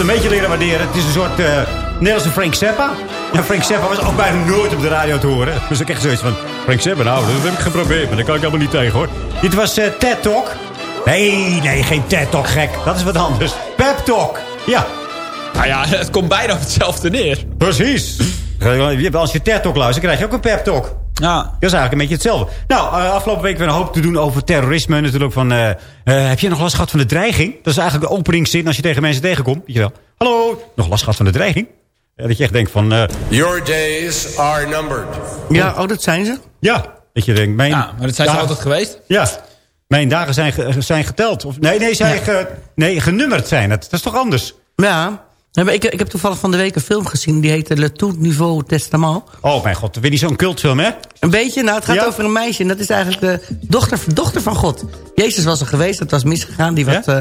Het een beetje leren waarderen. Het is een soort eh Nederlandse Frank Zappa. Ja, Frank Zappa was ook bijna nooit op de radio te horen. Dus ik echt zoiets van... Frank Zappa, nou, dat heb ik geprobeerd. Maar daar kan ik helemaal niet tegen, hoor. Dit was eh, TED Talk. Nee, nee, geen TED Talk, gek. Dat is wat anders. Pep Talk. Ja. Nou ja, <laughs> het komt bijna op hetzelfde neer. Precies. Als je TED Talk luistert, krijg je ook een Pep Talk. Ja. Dat is eigenlijk een beetje hetzelfde. Nou, eh, afgelopen week hebben we een hoop te doen over terrorisme. Natuurlijk van, eh, eh, heb je nog last gehad van de dreiging? Dat is eigenlijk de openingszin als je tegen mensen tegenkomt. Weet je wel. Hallo, nog last gehad van de dreiging? Ja, dat je echt denkt van... eh, Your days are numbered. Ja, oh, dat zijn ze? ja, dat je denkt... Mijn Ja, maar dat zijn ze altijd geweest. Ja, mijn dagen zijn, zijn geteld. Of, nee, nee, zijn ge- nee, genummerd zijn het. Dat is toch anders? Ja. Ik, ik heb toevallig van de week een film gezien. Die heette Le Tout Nouveau Testament. Oh mijn god, weer niet zo'n cultfilm, hè? Een beetje, nou het gaat Ja. over een meisje. En dat is eigenlijk de dochter, dochter van God. Jezus was er geweest, dat was misgegaan. Die wat, eh,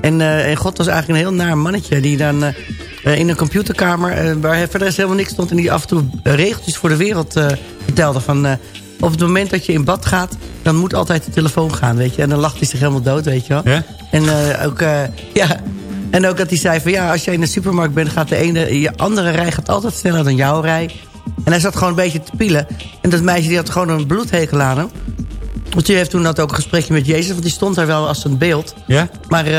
en, eh, en God was eigenlijk een heel naar mannetje. Die dan eh, in een computerkamer, waar verder is helemaal niks stond... en die af en toe regeltjes voor de wereld vertelde. Van, op het moment dat je in bad gaat, dan moet altijd de telefoon gaan, weet je. En dan lacht hij zich helemaal dood, weet je wel. Ja? En ook, ja... En ook dat hij zei van ja, als jij in de supermarkt bent... gaat de ene, je andere rij gaat altijd sneller dan jouw rij. En hij zat gewoon een beetje te pielen. En dat meisje die had gewoon een bloedhekel aan hem. Want die heeft toen dat ook een gesprekje met Jezus... want die stond daar wel als een beeld. Ja? Maar uh,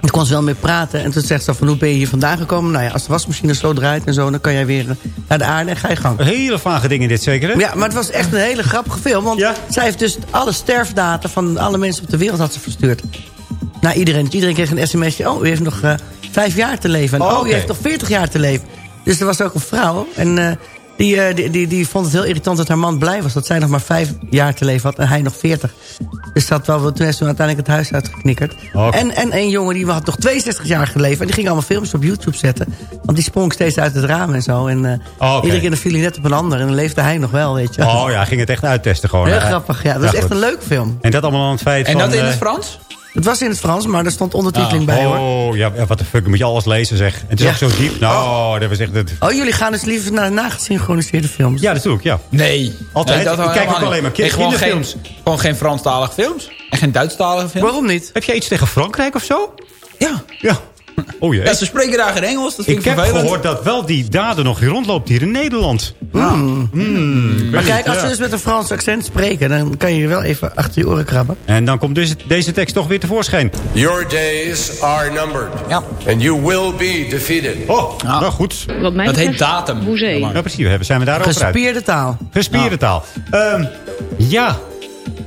daar kon ze wel mee praten. En toen zegt ze van hoe ben je hier vandaan gekomen? Nou ja, als de wasmachine zo draait en zo... dan kan jij weer eh, naar de aarde en ga je gang. Hele vage dingen dit zeker, hè? Ja, maar het was echt een hele grappige film. Want zij heeft dus alle sterfdata van alle mensen op de wereld had ze verstuurd. Naar iedereen. Iedereen kreeg een sms'je. Oh, u heeft nog uh, vijf jaar te leven. En, Oh, oh, u heeft nog veertig jaar te leven. Dus er was ook een vrouw. En uh, die, uh, die, die, die vond het heel irritant dat haar man blij was. Dat zij nog maar vijf jaar te leven had en hij nog veertig. Dus dat wel, toen is toen uiteindelijk het huis uitgeknikkerd. Oké. En, en een jongen die had nog 62 jaar geleefd. En die ging allemaal films op YouTube zetten. Want die sprong steeds uit het raam en zo. En uh, Oh, oké. iedere keer viel hij net op een ander. En dan leefde hij nog wel, weet je. Oh ja, ging het echt uittesten gewoon. Heel grappig, ja. Dat Ja, is echt goed. een leuk film. En dat allemaal aan het feit En van... dat in eh, het Frans? Het was in het Frans, maar er stond ondertiteling bij, hoor. Oh, ja, wat de fuck, moet je alles lezen, zeg. En het is Ja. ook zo diep. Nou, dat was echt... Het... Oh, jullie gaan dus liever naar nagesynchroniseerde films? Ja, natuurlijk, ja. Nee. Altijd. Nee, dat Ik kijk ook niet. alleen maar Nee, gewoon, geen, kinderfilms. gewoon geen Franstalige films. En geen Duitsstalige films. Waarom niet? Heb jij iets tegen Frankrijk of zo? Ja. Ja. Oh jee. ja. Ze spreken daar geen Engels, dat vind ik ik, heb vervelend. gehoord dat wel die dader nog hier rondloopt hier in Nederland. Hmm. Hmm, Maar kijk, als ja. ze dus met een Frans accent spreken... dan kan je je wel even achter je oren krabben. En dan komt deze, deze tekst toch weer tevoorschijn. Your days are numbered. Ja. And you will be defeated. Oh, nou goed. Wat mij Dat heet betreft, datum. Hoezee. Ja, precies. We zijn we daarover uit. Gespierde taal. Gespierde taal. Ehm, ja,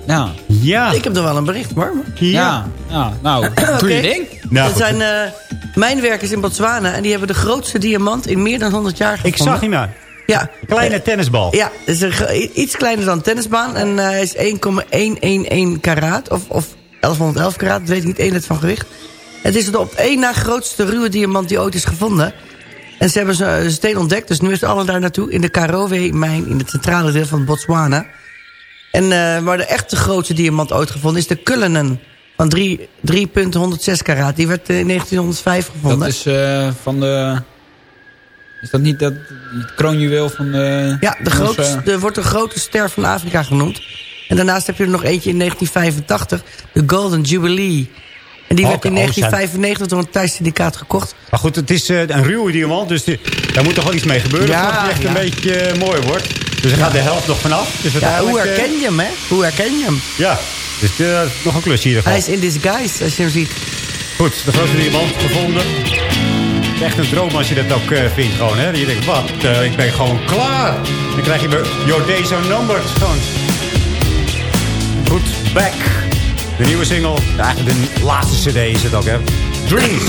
Ja. ja. Ik heb er wel een bericht, hoor. Ja. ja. Nou, <coughs> doe je ding. Nou, dat goed. zijn eh, mijnwerkers in Botswana... en die hebben de grootste diamant in meer dan 100 jaar gevonden. Ik zag hem maar. Ja. Kleine tennisbal. Ja, is iets kleiner dan een tennisbaan. En eh, hij is 1,111 karaat. Of, of 1111 karaat, dat weet ik niet. één van gewicht. Het is de op één na grootste ruwe diamant die ooit is gevonden. En ze hebben ze steen ontdekt. Dus nu is het allemaal daar naartoe. In de Karowe-mijn in het centrale deel van Botswana. En uh, maar de echte grootste diamant ooit gevonden is de Cullinan. Van 3 3,106 karaat. Die werd uh, in 1905 gevonden. Dat is uh, van de... Is dat niet dat het kroonjuweel van de... Ja, de grootste, de, wordt de grote ster van Afrika genoemd. En daarnaast heb je er nog eentje in 1985. De Golden Jubilee. En die Oh, werd in oh, 1995 door een thuissyndicaat gekocht. Maar goed, het is uh, een ruwe diamant, dus die, daar moet toch wel iets mee gebeuren... Ja, voordat het echt ja. een beetje uh, mooi wordt. Dus er gaat de helft nog vanaf. Dus Ja, hoe herken je hem, hè? Hoe herken je hem? Ja, dus uh, nog een klusje geval. Hij is in disguise, als je hem ziet. Goed, de grootste diamant gevonden. Echt een droom als je dat ook uh, vindt gewoon, hè. Je denkt, wat, uh, ik ben gewoon klaar. Dan krijg je weer Your Days Are Numbered. Gewoon. Goed, Back. De nieuwe single. Eigenlijk de laatste cd is het ook, hè. Dreams.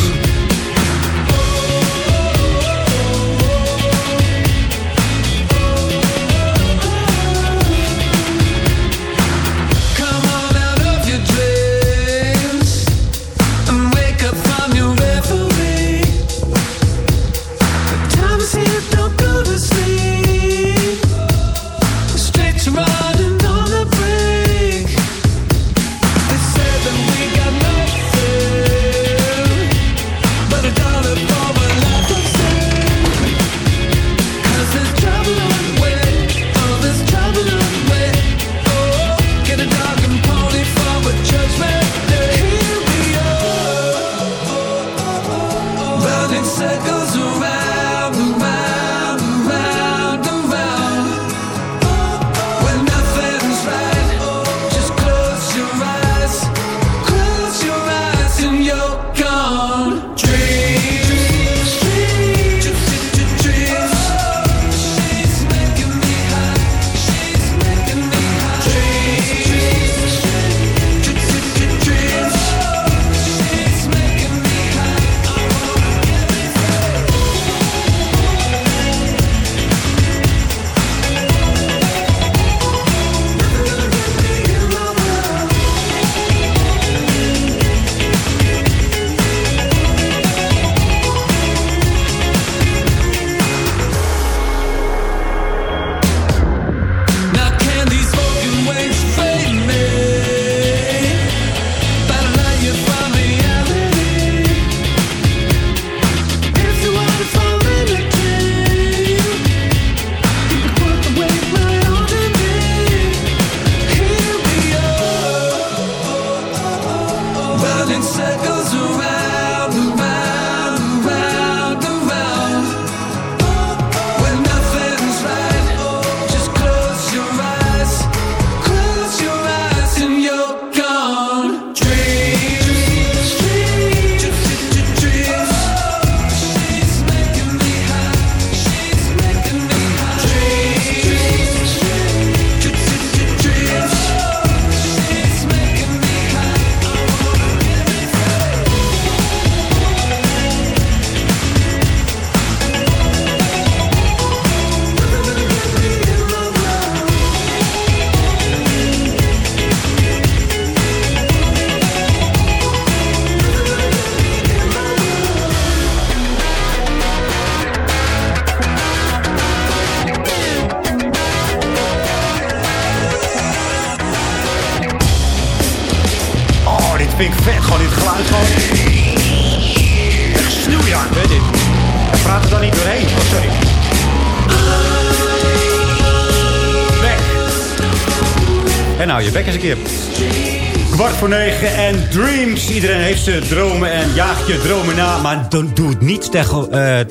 Voor negen en dreams. Iedereen heeft zijn dromen en jaagt je dromen na. Maar doe, het niet tegen, eh,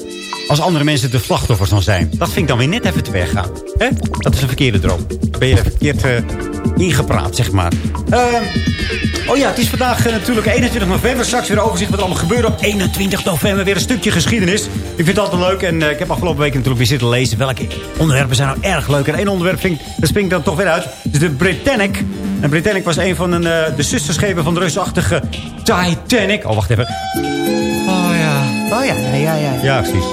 als andere mensen de slachtoffers dan zijn. Dat vind ik dan weer net even te ver gaan. Hè? Dat is een verkeerde droom. Ben je verkeerd eh, ingepraat, zeg maar. Ehm, oh ja, het is vandaag eh, natuurlijk 21 november. Straks weer een overzicht wat er allemaal gebeurt op 21 november. Weer een stukje geschiedenis. Ik vind het altijd leuk. En ik heb afgelopen week natuurlijk weer zitten lezen. Welke onderwerpen zijn nou erg leuk. En één onderwerp vind ik, dat springt dan toch weer uit. Dus de Britannic. En Britannic was een van een, eh, de zusterschepen van de reusachtige Titanic. Oh, wacht even. Oh ja. Oh ja, ja, ja. ja. Ja, precies.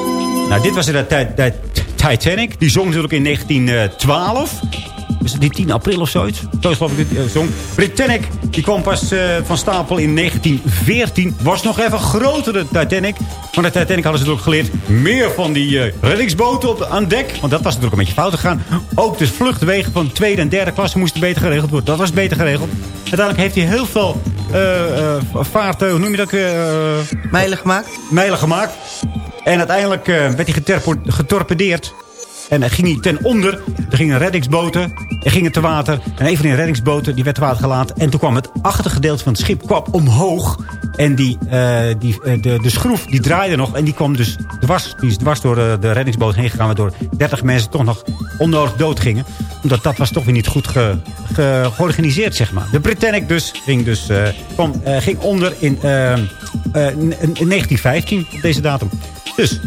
Nou, dit was de, de, de Titanic. Die zong natuurlijk in 1912. Was die 10 april of zoiets? Zo geloof ik dit eh, zong. Britannic, die kwam pas eh, van stapel in 1914. Was nog even groter, de Titanic. Maar de Titanic hadden ze natuurlijk geleerd. Meer van die eh, reddingsboten op, aan dek. Want dat was natuurlijk een beetje fout gegaan. Ook de vluchtwegen van tweede en derde klasse moesten beter geregeld worden. Dat was beter geregeld. Uiteindelijk heeft hij heel veel eh vaart, hoe noem je dat? Mijlen gemaakt? Mijlen gemaakt. En uiteindelijk werd hij getorpedeerd. En ging hij ten onder. Er gingen reddingsboten. Er gingen te water. En een van die reddingsboten die werd te water gelaten. En toen kwam het achtergedeelte van het schip kwam omhoog. En die, eh, die, eh, de, de schroef die draaide nog. En die kwam dus dwars, die is door de, de reddingsboot heen gegaan. Waardoor 30 mensen toch nog onnodig dood gingen. Omdat dat was toch weer niet goed ge, ge- georganiseerd, zeg maar. De Britannic dus ging, dus, eh, kwam, eh, ging onder in, eh, eh, in, in 1915 op deze datum. Dus,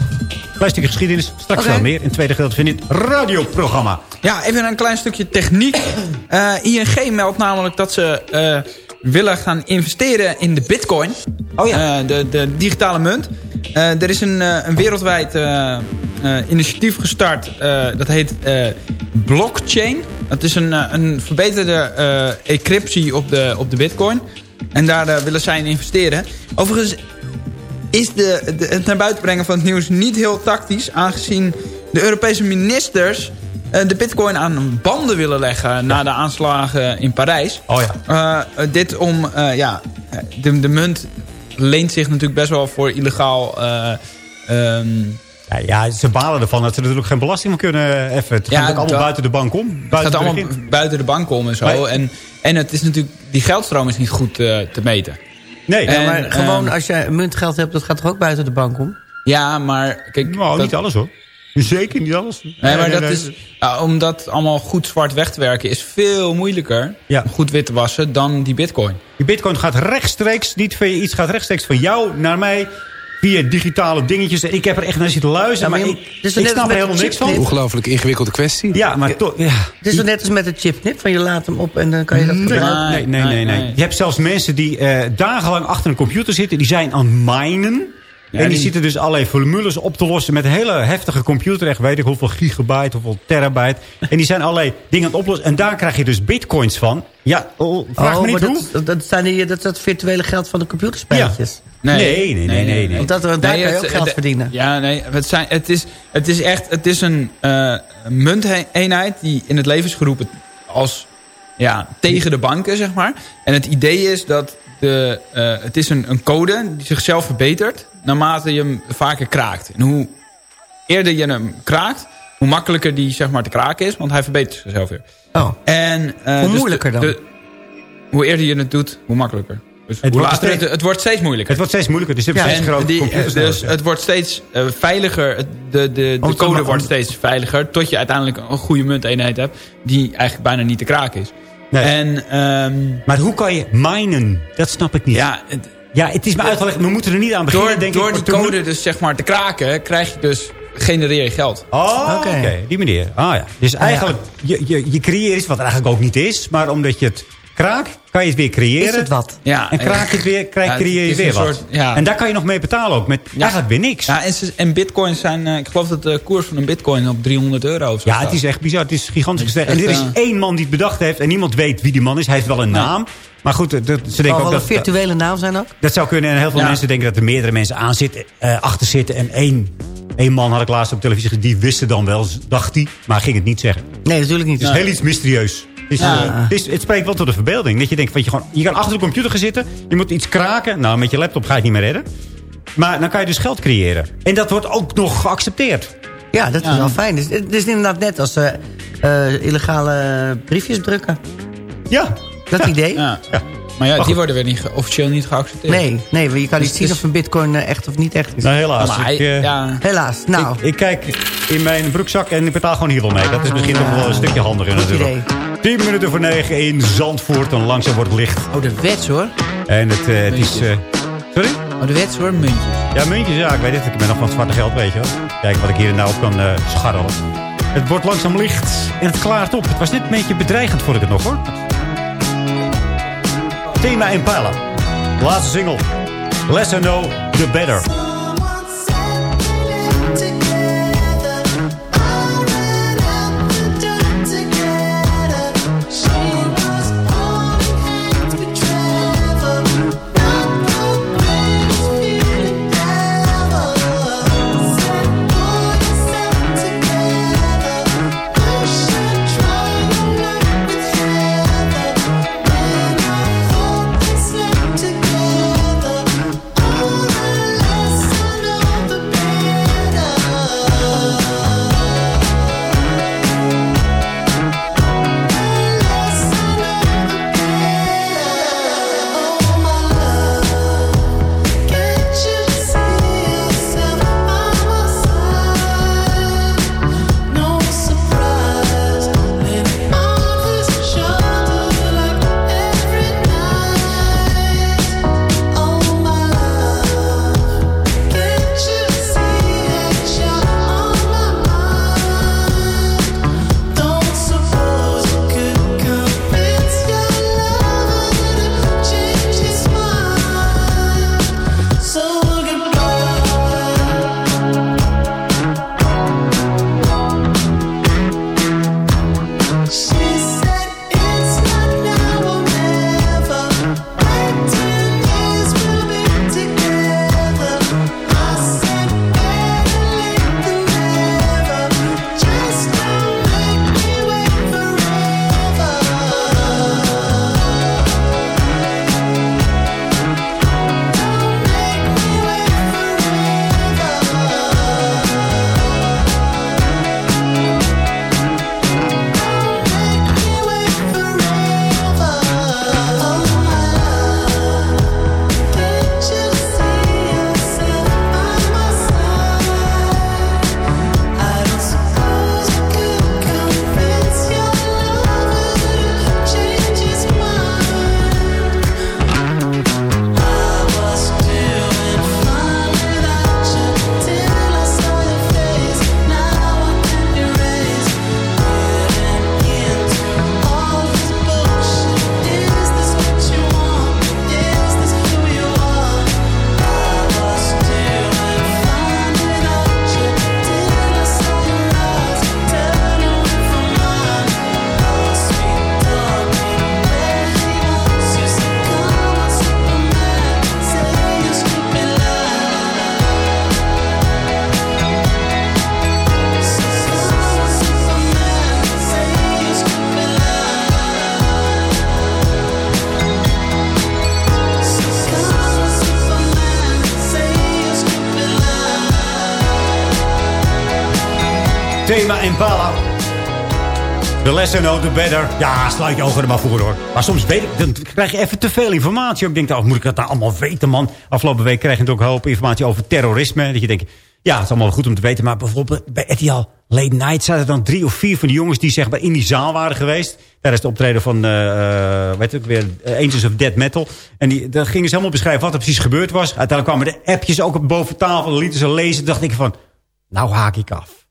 stukje geschiedenis. Straks wel meer in het tweede gedeelte van dit radioprogramma. Ja, even een klein stukje techniek. <clears throat> Eh, ING meldt namelijk dat ze eh, willen gaan investeren in de bitcoin. Oh ja. Eh, de, de digitale munt. Eh, er is een, eh, een wereldwijd eh, eh, initiatief gestart. eh, dat heet eh, blockchain. Dat is een, een verbeterde eh, encryptie op de, op de bitcoin. En daar willen zij in investeren. Overigens is de, de, het naar buiten brengen van het nieuws niet heel tactisch... aangezien de Europese ministers eh, de bitcoin aan banden willen leggen... na de aanslagen in Parijs. Oh ja. dit om, eh, ja, de, de munt leent zich natuurlijk best wel voor illegaal... eh, ehm, Ja, ja, ze balen ervan dat ze natuurlijk geen belasting meer kunnen effen. Het gaat ook allemaal buiten de bank om. het Buiten gaat de allemaal buiten de bank om en zo. Maar- en, en het is natuurlijk, die geldstroom is niet goed eh, te meten. Nee. Ja, maar gewoon ehm, als je muntgeld hebt, dat gaat toch ook buiten de bank om? Ja, maar... Kijk, nou, niet alles hoor. Zeker niet alles. Nee, maar dat is, ja, om dat allemaal goed zwart weg te werken... is veel moeilijker Ja. om goed wit te wassen dan die bitcoin. Die bitcoin gaat rechtstreeks, niet via iets, gaat rechtstreeks van jou naar mij. Via digitale dingetjes. En ik heb er echt naar zitten luisteren. Ja, maar ik, dus ik net snap als er met helemaal niks van. Ongelooflijk ingewikkelde kwestie. Ja, maar toch... Ja. Het is zo net als met de chipknip. Van je laat hem op en dan kan je dat gebruiken. Nee, nee, nee, nee. Je hebt zelfs mensen die eh, dagenlang achter een computer zitten. Die zijn aan het minen. Ja, en die, die- zitten dus allerlei formules op te lossen met een hele heftige computer. Echt weet ik hoeveel gigabyte, hoeveel terabyte. En die zijn allerlei dingen aan het oplossen. En daar krijg je dus bitcoins van. Ja, oh, vraag oh, me niet hoe. dat, dat, zijn die, dat is het virtuele geld van de computerspelletjes. Nee, nee, nee, nee. nee, Want dat, daar kan je ook geld het- verdienen. Ja, nee, het, zijn, het, is, het is echt het is een eh, munteenheid die in het leven is geroepen als ja, tegen de banken, zeg maar. En het idee is dat de, eh, het is een, een code die zichzelf verbetert naarmate je hem vaker kraakt. En hoe eerder je hem kraakt, hoe makkelijker die zeg maar te kraken is, want hij verbetert zichzelf weer. Oh. En, eh, Hoe dus moeilijker de- dan? de- hoe eerder je het doet, hoe makkelijker. Dus hoe wordt later steeds- het, het wordt steeds moeilijker. Het wordt steeds moeilijker. Dus je hebt Ja, steeds en grote die- computers dus ja. het wordt steeds eh, veiliger. Het- De, de, de te code wordt om- steeds veiliger. Tot je uiteindelijk een goede munteenheid hebt. Die eigenlijk bijna niet te kraken is. Nee. En, ehm, Maar hoe kan je minen? Dat snap ik niet. ja, het- Ja, het is me uitgelegd. We moeten er niet aan beginnen, door, denk door ik. die code dus zeg maar te kraken. Krijg je dus, genereer je geld. Oh, oké. Oké. Die manier. Ah ja. Dus eigenlijk, je, je, je creëert iets wat er eigenlijk ook niet is. Maar omdat je het kraakt, kan je het weer creëren. Is het wat? Ja, En kraak je het weer, krijg, Ja, het creëer je is weer een wat. soort- ja. En daar kan je nog mee betalen ook. Met eigenlijk weer niks. Ja, Ja, en, en bitcoins zijn, eh, ik geloof dat de koers van een bitcoin op 300 euro of zo het staat. is echt bizar. Het is gigantisch gestegen. En er is eh, één man die het bedacht heeft. En niemand weet wie die man is. Hij heeft wel een naam. Maar goed, dat, ze denken ook wel een dat, virtuele naam zijn ook? dat zou kunnen. En heel veel Ja. mensen denken dat er meerdere mensen aan zitten, eh, achter zitten. En één, één man had ik laatst op televisie gezien. Die wist het dan wel, dacht hij. Maar ging het niet zeggen. Nee, natuurlijk niet. Het is heel iets mysterieus. Het, is, Ja. eh, het, is, het spreekt wel tot de verbeelding. Dat je denkt, van je, gewoon, je kan achter de computer gaan zitten. Je moet iets kraken. Nou, met je laptop ga je het niet meer redden. Maar dan kan je dus geld creëren. En dat wordt ook nog geaccepteerd. Ja, dat is wel fijn. Dus, het is inderdaad net als eh, eh, illegale briefjes drukken. Ja. Dat idee? Ja. Ja. Maar ja, Maar die worden weer niet officieel niet geaccepteerd. Nee, nee, want je kan niet Dus- zien dus- of een bitcoin echt of niet echt is. Nou, helaas. Maar ik, ja, Helaas, nou, ik, ik kijk in mijn broekzak en ik betaal gewoon hier wel mee. Dat is misschien nog wel een stukje handiger goed natuurlijk. idee. 10 minuten voor 9 in Zandvoort. En langzaam wordt licht. Oh, de wets hoor. En het, eh, het is... eh, sorry? Oh, de wets hoor, muntjes. Ja, muntjes, ja, ik weet het. Ik ben nog van het zwarte geld, weet je wel. Kijk wat ik hier en daar op kan eh scharrelen. Het wordt langzaam licht en het klaart op. Het was net een beetje bedreigend, vond ik het nog, hoor. Thema Impala. Laatste single. Less I know, the better. Thema Impala. The less I know, the better. Ja, sluit je ogen er maar voor hoor. Maar soms weet ik, dan krijg je even te veel informatie. Ik denk, oh, moet ik dat nou allemaal weten, man? Afgelopen week kreeg je natuurlijk een hoop informatie over terrorisme. Dat je denkt, ja, het is allemaal goed om te weten. Maar bijvoorbeeld bij RTL Late Night zaten dan drie of vier van die jongens... die zeg maar in die zaal waren geweest. Tijdens de optreden van, uh, weet ik weer, Angels of Dead Metal. En die, dan gingen ze helemaal beschrijven wat er precies gebeurd was. Uiteindelijk kwamen de appjes ook op boven tafel. Lieten ze lezen. Dacht ik van, nou haak ik af.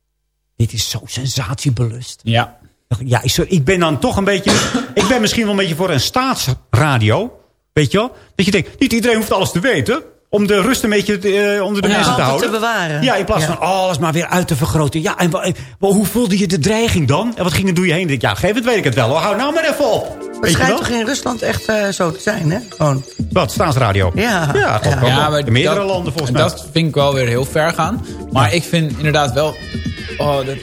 Dit is zo sensatiebelust. Ja. Ja, ik ben dan toch een beetje... ik ben misschien wel een beetje voor een staatsradio. Weet je wel? Dat je denkt, niet iedereen hoeft alles te weten. Om de rust een beetje uh, onder de Ja. mensen te houden. te bewaren. Ja, in plaats Ja. van alles maar weer uit te vergroten. Ja, en wa- hoe voelde je de dreiging dan? En wat ging er door je heen? Ik Ja, geef het, weet ik het wel. hoor. Hou nou maar even op. Het schijnt toch in Rusland echt eh, zo te zijn, hè? Gewoon. Wat, staatsradio? Ja. Ja, toch Ja. in meerdere landen volgens mij. Dat vind ik wel weer heel ver gaan. Maar ik vind inderdaad wel... Oh, dat,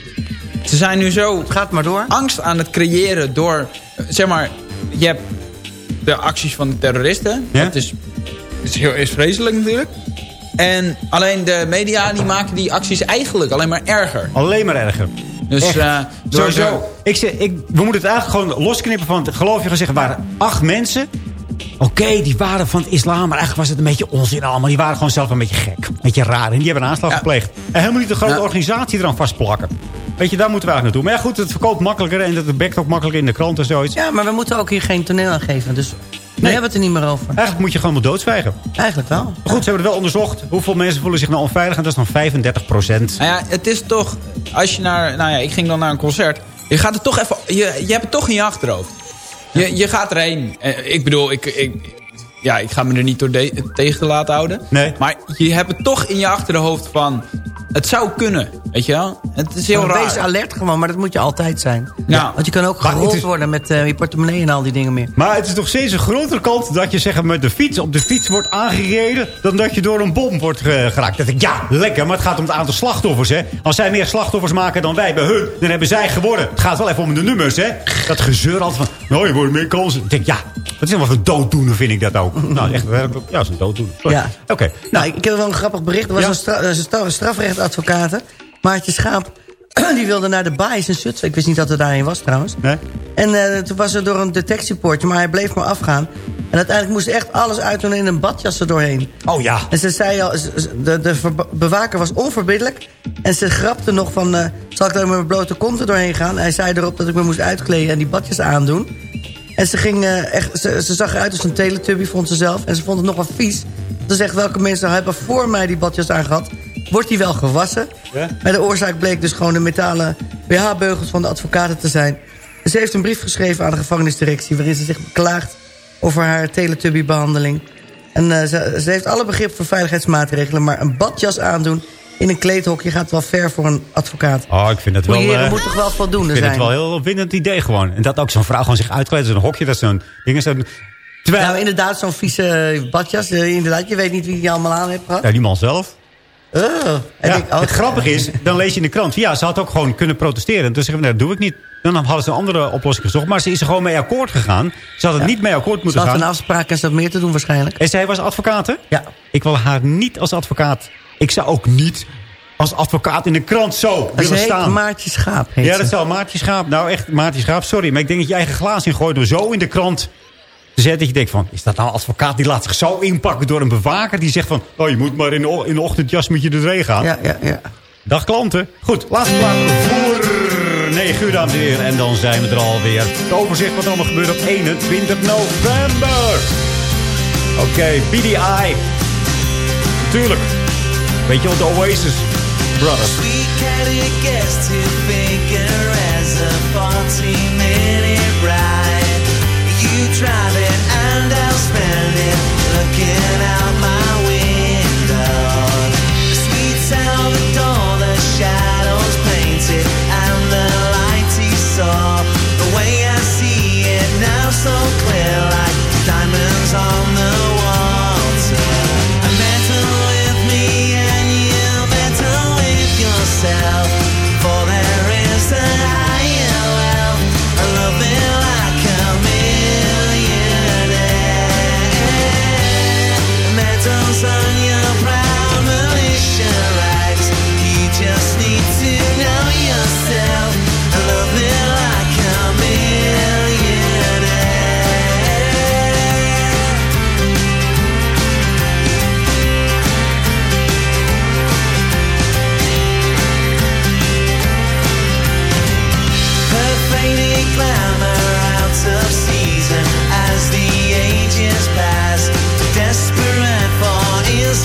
ze zijn nu zo... Gaat maar door. Angst aan het creëren door... eh, Zeg maar, je hebt de acties van de terroristen. Ja? Dat is, is, heel, is vreselijk natuurlijk. En alleen de media die maken die acties eigenlijk alleen maar erger. Alleen maar erger. Dus eh, door Sowieso. zo... Ik zeg, ik, we moeten het eigenlijk gewoon losknippen van... Geloof je gaan zeggen, er waren acht mensen. Oké, die waren van het islam, maar eigenlijk was het een beetje onzin allemaal. Die waren gewoon zelf een beetje gek. Een beetje raar. En die hebben een aanslag Ja. gepleegd. En helemaal niet een grote Ja. organisatie eraan vastplakken. Weet je, daar moeten we eigenlijk naartoe. Maar ja, goed, het verkoopt makkelijker en het bekt ook makkelijker in de krant en zoiets. Ja, maar we moeten ook hier geen toneel aan geven. Dus Nee. hebben het er niet meer over. Eigenlijk moet je gewoon wel doodzwijgen. Eigenlijk wel. Maar goed, ze hebben het wel onderzocht. Hoeveel mensen voelen zich nou onveilig? En dat is dan 35 procent. Nou ja, het is toch... Als je naar... Nou ja, ik ging dan naar een concert. Je gaat het toch even... Je, je hebt het toch in je achterhoofd. Je, je gaat erheen. Eh, Ik bedoel, ik, ik, ja, ik ga me er niet door de- tegen te laten houden. Nee. Maar je hebt het toch in je achterhoofd van... Het zou kunnen, weet je wel? Het is heel Maar raar. Wees alert gewoon, maar dat moet je altijd zijn. Ja. Want je kan ook gerold is- worden met eh, je portemonnee en al die dingen meer. Maar het is nog steeds een grotere kans dat je zeg, maar, met de fiets op de fiets wordt aangereden... dan dat je door een bom wordt ge- geraakt. Dat ik, ja, lekker, maar het gaat om het aantal slachtoffers. Hè. Als zij meer slachtoffers maken dan wij bij hun, dan hebben zij gewonnen. Het gaat wel even om de nummers. Hè. Dat gezeur altijd van, nou, je wordt meer kansen. Ik denk, ja, dat is wel een dooddoener, vind ik dat ook. nou, echt, ja, dat is een dooddoener. Ja. Oké, Nou, ik heb wel een grappig bericht. Er was Ja? een, stra een stra- strafrechtadvocaat, Maartje Schaap. <clears throat> Die wilde naar de baais in Zutphen. Ik wist niet dat er daarin was trouwens. Nee? En eh, toen was er door een detectiepoortje, maar hij bleef maar afgaan. En uiteindelijk moest echt alles uit doen in een badjas er doorheen. Oh ja. En ze zei al, de, de bewaker was onverbiddelijk. En ze grapte nog van, eh, zal ik daar met mijn blote kont er doorheen gaan? Hij zei erop dat ik me moest uitkleden en die badjas aandoen. En ze, ging, eh, echt, ze, ze zag eruit als een teletubby, vond ze zelf. En ze vond het nogal vies. Ze zegt, welke mensen hebben voor mij die badjas aangehad? Wordt die wel gewassen? Ja? Maar de oorzaak bleek dus gewoon de metalen BH-beugels van de advocaten te zijn. Dus ze heeft een brief geschreven aan de gevangenisdirectie... waarin ze zich beklaagt over haar teletubby-behandeling. En eh, ze, ze heeft alle begrip voor veiligheidsmaatregelen... maar een badjas aandoen in een kleedhokje gaat wel ver voor een advocaat. Oh, ik vind het wel... Fouilleren eh, moet toch wel voldoende Ik vind zijn? het wel een heel opwindend idee gewoon. En dat ook zo'n vrouw gewoon zich uitkleedt. Zo'n hokje, dat zo'n ding is. Zo'n- Terwijl... Nou, inderdaad, zo'n vieze badjas. eh, inderdaad, je weet niet wie die allemaal aan heeft gehad. Ja, die man zelf. Oh, Ja, ik, oh. Het grappige is, dan lees je in de krant... Ja, ze had ook gewoon kunnen protesteren. Dus zeggen nee, dat doe ik niet. Dan hadden ze een andere oplossing gezocht. Maar ze is er gewoon mee akkoord gegaan. Ze had er niet mee akkoord Ze moeten had gaan. een afspraak en ze had meer te doen waarschijnlijk. En zij was advocaat, hè? Ja. Ik wil haar niet als advocaat. Ik zou ook niet als advocaat in de krant zo Ze willen staan. Maartje Schaap. Ja, ze. dat zou Maartje Schaap. Nou, echt Maartje Schaap, sorry. Maar ik denk dat je eigen glaas ingooit door zo in de krant te zetten. Dat je denkt van, is dat nou een advocaat die laat zich zo inpakken door een bewaker? Die zegt van, oh, je moet maar in de, in de ochtendjas met je de regen gaan. Ja, ja, ja. Dag klanten. Goed, laatste plaat voor 9 uur, dames en heren. En dan zijn we er alweer. Het overzicht wat er allemaal gebeurt op 21 november. Oké, BDI. Tuurlijk. Weet je wat, de Oasis Brothers.